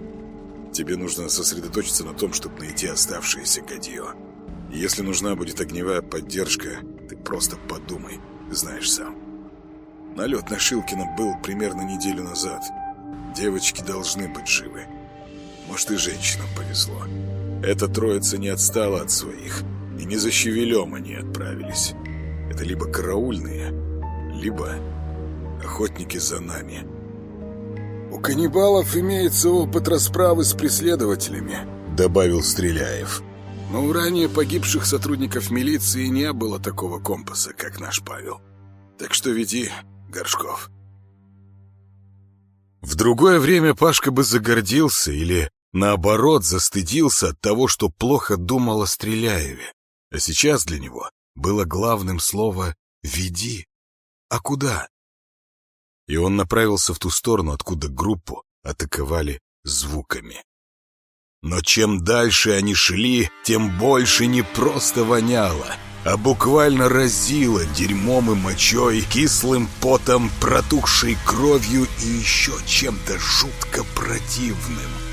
Тебе нужно сосредоточиться на том, чтобы найти оставшееся гадье. Если нужна будет огневая поддержка, ты просто подумай, знаешь сам. Налет на Шилкина был примерно неделю назад. Девочки должны быть живы. Может, и женщинам повезло. Эта троица не отстала от своих». И не за щавелем они отправились. Это либо караульные, либо охотники за нами. «У каннибалов имеется опыт расправы с преследователями», — добавил Стреляев. «Но у ранее погибших сотрудников милиции не было такого компаса, как наш Павел. Так что веди, Горшков». В другое время Пашка бы загордился или, наоборот, застыдился от того, что плохо думал о Стреляеве. А сейчас для него было главным слово «веди». А куда? И он направился в ту сторону, откуда группу атаковали звуками. Но чем дальше они шли, тем больше не просто воняло, а буквально разило дерьмом и мочой, кислым потом, протухшей кровью и еще чем-то жутко противным —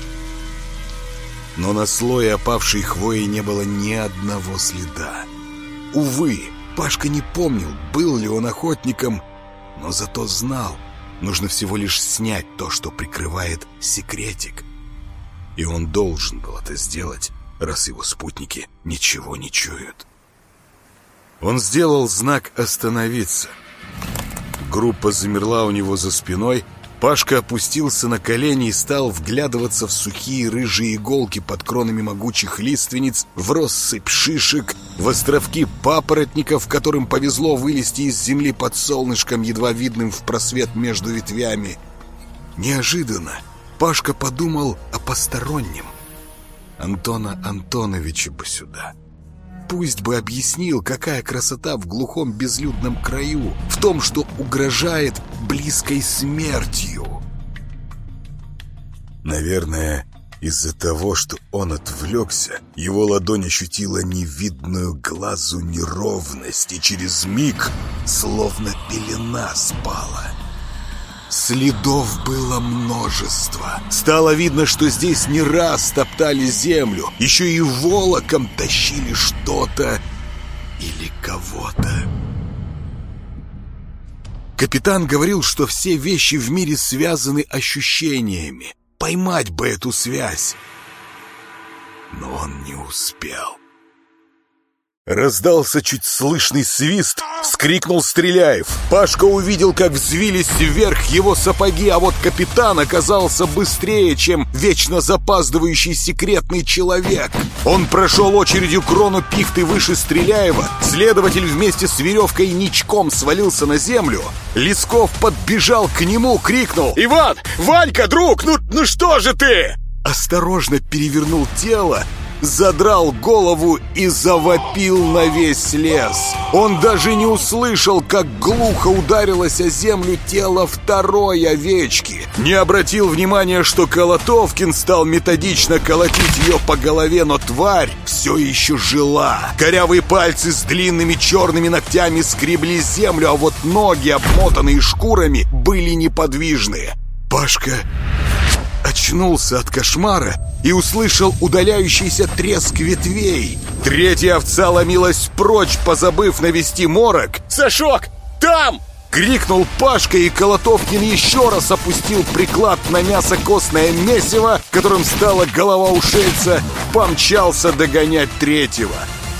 но на слое опавшей хвои не было ни одного следа. Увы, Пашка не помнил, был ли он охотником, но зато знал, нужно всего лишь снять то, что прикрывает секретик. И он должен был это сделать, раз его спутники ничего не чуют. Он сделал знак «Остановиться». Группа замерла у него за спиной, Пашка опустился на колени и стал вглядываться в сухие рыжие иголки под кронами могучих лиственниц, в россыпь шишек, в островки папоротников, которым повезло вылезти из земли под солнышком, едва видным в просвет между ветвями. Неожиданно Пашка подумал о постороннем. Антона Антоновича бы сюда. Пусть бы объяснил, какая красота в глухом безлюдном краю, в том, что угрожает близкой смертью. Наверное, из-за того, что он отвлекся, его ладонь ощутила невидную глазу неровность, и через миг словно пелена спала. Следов было множество. Стало видно, что здесь не раз топтали землю, еще и волоком тащили что-то или кого-то. Капитан говорил, что все вещи в мире связаны ощущениями. Поймать бы эту связь. Но он не успел. Раздался чуть слышный свист, вскрикнул Стреляев. Пашка увидел, как взвились вверх его сапоги, а вот капитан оказался быстрее, чем вечно запаздывающий секретный человек. Он прошел очередью крону пихты выше Стреляева, следователь вместе с веревкой ничком свалился на землю. Лесков подбежал к нему, крикнул «Иван! Ванька, друг! Ну, ну что же ты?» Осторожно перевернул тело, задрал голову и завопил на весь лес. Он даже не услышал, как глухо ударилось о землю тело второй овечки. Не обратил внимания, что Колотовкин стал методично колотить ее по голове, но тварь все еще жила. Корявые пальцы с длинными черными ногтями скребли землю, а вот ноги, обмотанные шкурами, были неподвижны. Пашка очнулся от кошмара и услышал удаляющийся треск ветвей. Третья овца ломилась прочь, позабыв навести морок. «Сашок, там!» Крикнул Пашка, и Колотовкин еще раз опустил приклад на мясо костное месиво, которым стала голова ушельца, помчался догонять третьего.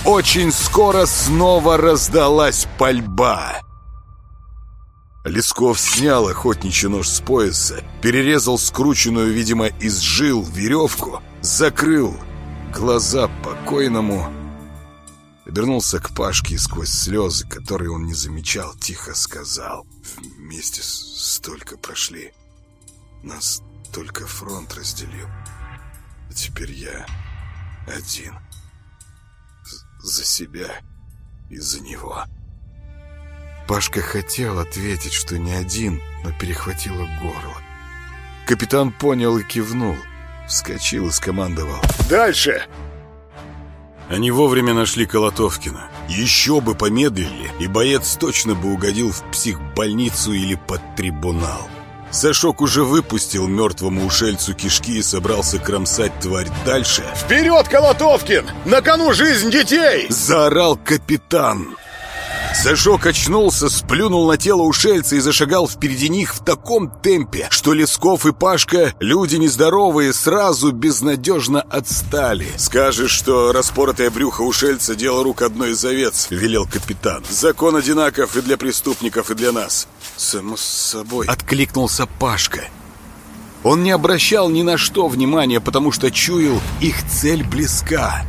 Очень скоро снова раздалась пальба. Лесков снял охотничий нож с пояса, перерезал скрученную, видимо, из жил веревку, закрыл глаза покойному, обернулся к Пашке и сквозь слезы, которые он не замечал, тихо сказал. «Вместе столько прошли. Нас только фронт разделил. А теперь я один. За себя и за него». Пашка хотел ответить, что не один, но перехватило горло. Капитан понял и кивнул. Вскочил и скомандовал. «Дальше!» Они вовремя нашли Колотовкина. Еще бы помедлили, и боец точно бы угодил в психбольницу или под трибунал. Сашок уже выпустил мертвому ушельцу кишки и собрался кромсать тварь дальше. «Вперед, Колотовкин! На кону жизнь детей!» Заорал капитан. Сашок очнулся, сплюнул на тело ушельца и зашагал впереди них в таком темпе, что Лесков и Пашка, люди нездоровые, сразу безнадежно отстали. «Скажешь, что распоротое брюхо ушельца — дело рук одной из овец», — велел капитан. «Закон одинаков и для преступников, и для нас». «Само собой», — откликнулся Пашка. Он не обращал ни на что внимания, потому что чуял, их цель близка.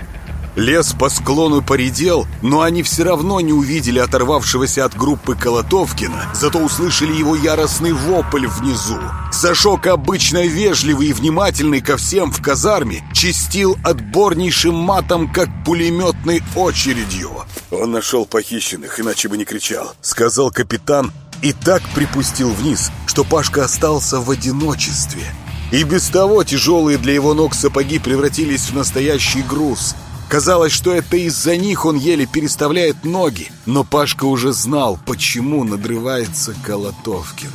Лес по склону поредел, но они все равно не увидели оторвавшегося от группы Колотовкина, зато услышали его яростный вопль внизу. Сашок, обычно вежливый и внимательный ко всем в казарме, чистил отборнейшим матом, как пулеметной очередью. «Он нашел похищенных, иначе бы не кричал», — сказал капитан, и так припустил вниз, что Пашка остался в одиночестве. И без того тяжелые для его ног сапоги превратились в настоящий груз — Казалось, что это из-за них он еле переставляет ноги, но Пашка уже знал, почему надрывается Колотовкин.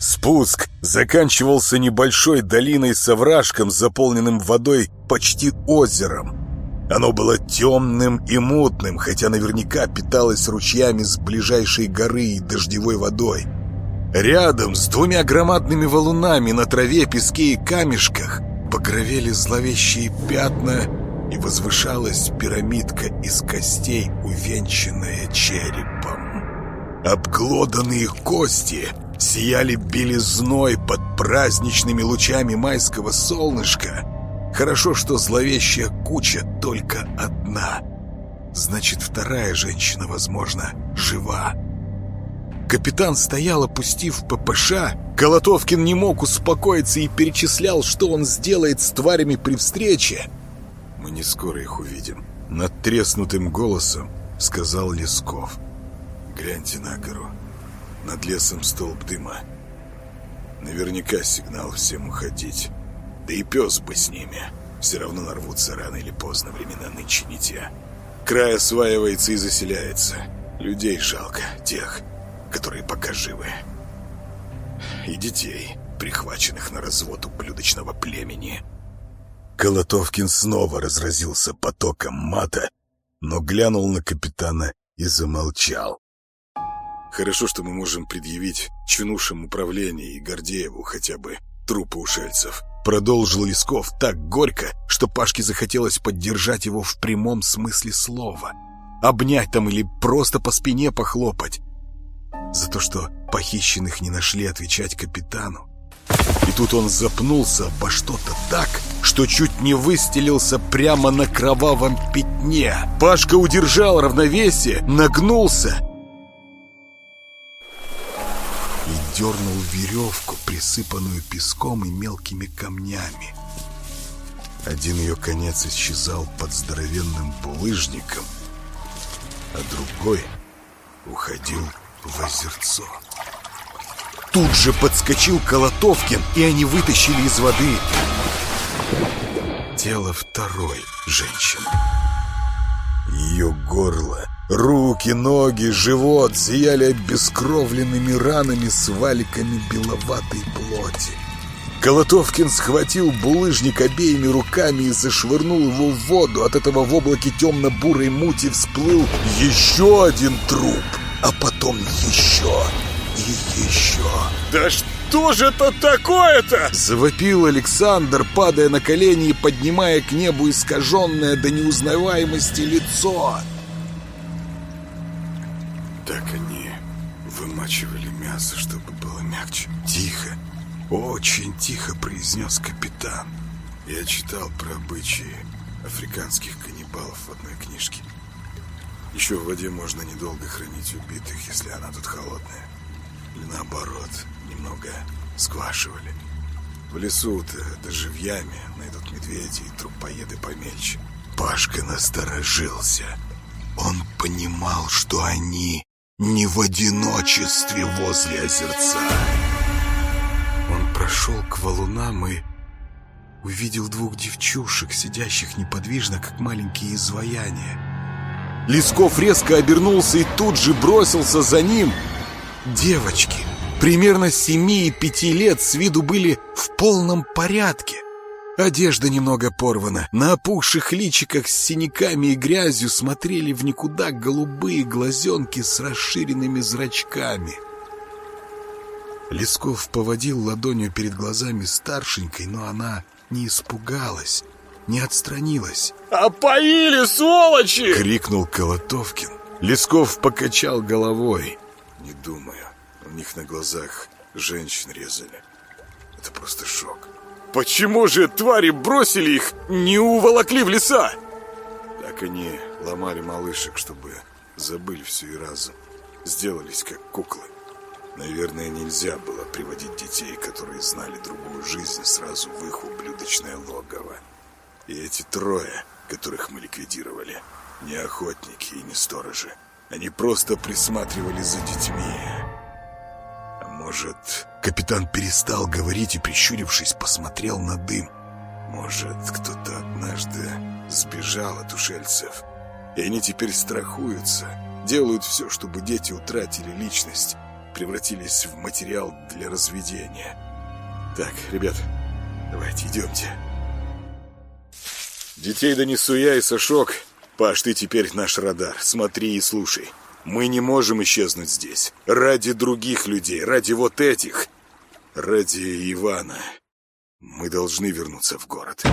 Спуск заканчивался небольшой долиной с овражком, заполненным водой почти озером. Оно было темным и мутным, хотя наверняка питалось ручьями с ближайшей горы и дождевой водой. Рядом с двумя громадными валунами на траве, песке и камешках багровели зловещие пятна и возвышалась пирамидка из костей, увенчанная черепом. Обглоданные кости сияли белизной под праздничными лучами майского солнышка. Хорошо, что зловещая куча только одна. Значит, вторая женщина, возможно, жива. Капитан стоял, опустив ППШ. Колотовкин не мог успокоиться и перечислял, что он сделает с тварями при встрече. «Мы не скоро их увидим», — над треснутым голосом сказал Лесков. «Гляньте на гору. Над лесом столб дыма. Наверняка сигнал всем уходить. Да и пес бы с ними. Все равно нарвутся рано или поздно, времена нынче не те. Край осваивается и заселяется. Людей жалко, тех, которые пока живы. И детей, прихваченных на развод ублюдочного племени. Колотовкин снова разразился потоком мата, но глянул на капитана и замолчал. Хорошо, что мы можем предъявить чинушам управления и Гордееву хотя бы трупы ушельцев. Продолжил Лесков так горько, что Пашке захотелось поддержать его в прямом смысле слова. Обнять там или просто по спине похлопать за то, что похищенных не нашли отвечать капитану. И тут он запнулся обо что-то так, что чуть не выстелился прямо на кровавом пятне. Пашка удержал равновесие, нагнулся и дернул веревку, присыпанную песком и мелкими камнями. Один ее конец исчезал под здоровенным булыжником, а другой уходил в озерцо. Тут же подскочил Колотовкин, и они вытащили из воды тело второй женщины. Ее горло, руки, ноги, живот зияли обескровленными ранами с валиками беловатой плоти. Колотовкин схватил булыжник обеими руками и зашвырнул его в воду. От этого в облаке темно-бурой мути всплыл еще один труп — а потом еще и еще. Да что же это такое-то? Завопил Александр, падая на колени и поднимая к небу искаженное до неузнаваемости лицо. Так они вымачивали мясо, чтобы было мягче. Тихо, очень тихо произнес капитан. Я читал про обычаи африканских каннибалов в одной книжке. Еще в воде можно недолго хранить убитых, если она тут холодная. Или наоборот, немного сквашивали. В лесу-то даже в яме найдут медведи и трупоеды помельче. Пашка насторожился. Он понимал, что они не в одиночестве возле озерца. Он прошел к валунам и увидел двух девчушек, сидящих неподвижно, как маленькие изваяния. Лесков резко обернулся и тут же бросился за ним. Девочки, примерно семи и пяти лет, с виду были в полном порядке. Одежда немного порвана. На опухших личиках с синяками и грязью смотрели в никуда голубые глазенки с расширенными зрачками. Лесков поводил ладонью перед глазами старшенькой, но она не испугалась не отстранилась. «Опоили, сволочи!» — крикнул Колотовкин. Лесков покачал головой. «Не думаю. У них на глазах женщин резали. Это просто шок». «Почему же твари бросили их, не уволокли в леса?» Так они ломали малышек, чтобы забыли все и разом. Сделались как куклы. Наверное, нельзя было приводить детей, которые знали другую жизнь, сразу в их ублюдочное логово. И эти трое, которых мы ликвидировали, не охотники и не сторожи. Они просто присматривали за детьми. А может, капитан перестал говорить и, прищурившись, посмотрел на дым. Может, кто-то однажды сбежал от ушельцев, и они теперь страхуются, делают все, чтобы дети утратили личность превратились в материал для разведения. Так, ребят, давайте идемте. Детей донесу я и Сашок. Паш, ты теперь наш радар. Смотри и слушай. Мы не можем исчезнуть здесь. Ради других людей, ради вот этих. Ради Ивана. Мы должны вернуться в город.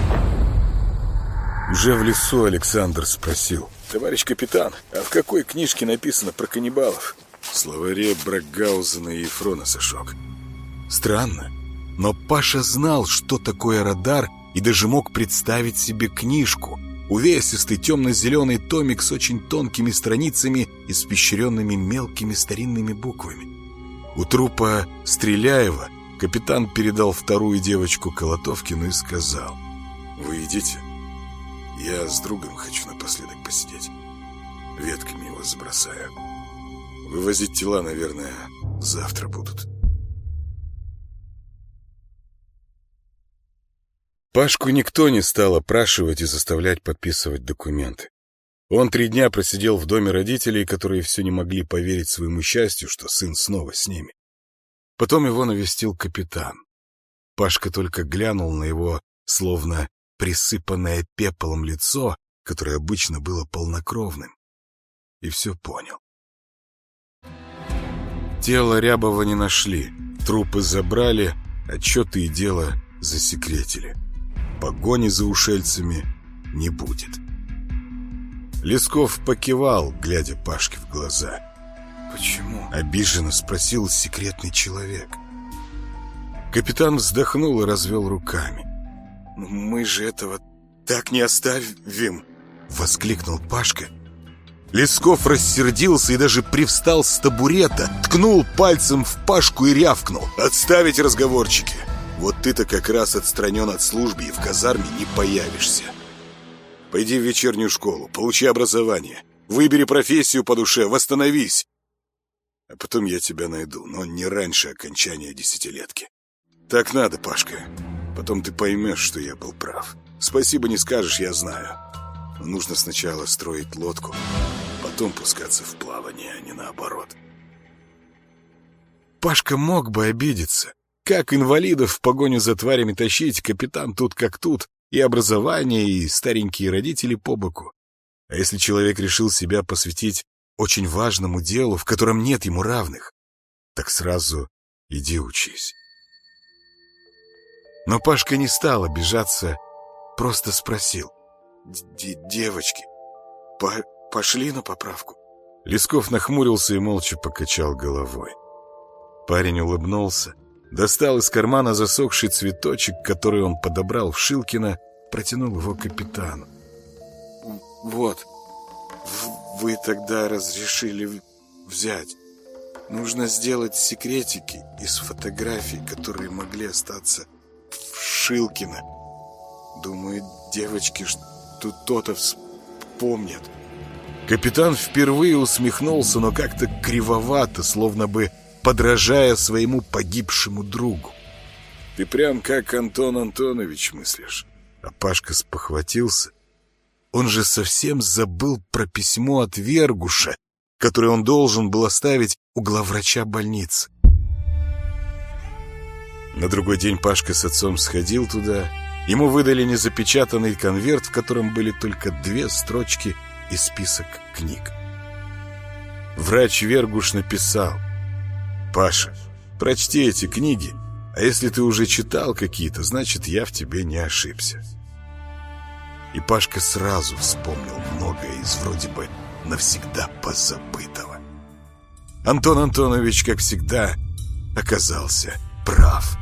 Уже в лесу Александр спросил. «Товарищ капитан, а в какой книжке написано про каннибалов?» В словаре Брагаузена и Ефрона Сашок. Странно, но Паша знал, что такое радар, и даже мог представить себе книжку. Увесистый темно-зеленый томик с очень тонкими страницами, испещренными мелкими старинными буквами. У трупа Стреляева капитан передал вторую девочку Колотовкину и сказал, «Вы идите, я с другом хочу напоследок посидеть. Ветками его забросаю. Вывозить тела, наверное, завтра будут». Пашку никто не стал опрашивать и заставлять подписывать документы. Он три дня просидел в доме родителей, которые все не могли поверить своему счастью, что сын снова с ними. Потом его навестил капитан. Пашка только глянул на его, словно присыпанное пеплом лицо, которое обычно было полнокровным, и все понял. Тело Рябова не нашли, трупы забрали, отчеты и дело засекретили погони за ушельцами не будет. Лесков покивал, глядя Пашке в глаза. «Почему?» — обиженно спросил секретный человек. Капитан вздохнул и развел руками. «Ну, «Мы же этого так не оставим!» — воскликнул Пашка. Лесков рассердился и даже привстал с табурета, ткнул пальцем в Пашку и рявкнул. «Отставить разговорчики! Вот ты-то как раз отстранен от службы и в казарме не появишься. Пойди в вечернюю школу, получи образование, выбери профессию по душе, восстановись. А потом я тебя найду, но не раньше окончания десятилетки. Так надо, Пашка. Потом ты поймешь, что я был прав. Спасибо не скажешь, я знаю. Но нужно сначала строить лодку, потом пускаться в плавание, а не наоборот. Пашка мог бы обидеться, как инвалидов в погоню за тварями тащить, капитан тут как тут, и образование, и старенькие родители по боку. А если человек решил себя посвятить очень важному делу, в котором нет ему равных, так сразу иди учись. Но Пашка не стал обижаться, просто спросил. «Девочки, по пошли на поправку?» Лесков нахмурился и молча покачал головой. Парень улыбнулся, Достал из кармана засохший цветочек, который он подобрал в Шилкина, протянул его капитану. «Вот, вы тогда разрешили взять. Нужно сделать секретики из фотографий, которые могли остаться в Шилкина. Думаю, девочки что-то вспомнят». Капитан впервые усмехнулся, но как-то кривовато, словно бы подражая своему погибшему другу. «Ты прям как Антон Антонович мыслишь». А Пашка спохватился. Он же совсем забыл про письмо от Вергуша, которое он должен был оставить у главврача больницы. На другой день Пашка с отцом сходил туда. Ему выдали незапечатанный конверт, в котором были только две строчки и список книг. Врач Вергуш написал — Паша, прочти эти книги, а если ты уже читал какие-то, значит, я в тебе не ошибся. И Пашка сразу вспомнил многое из вроде бы навсегда позабытого. Антон Антонович, как всегда, оказался прав.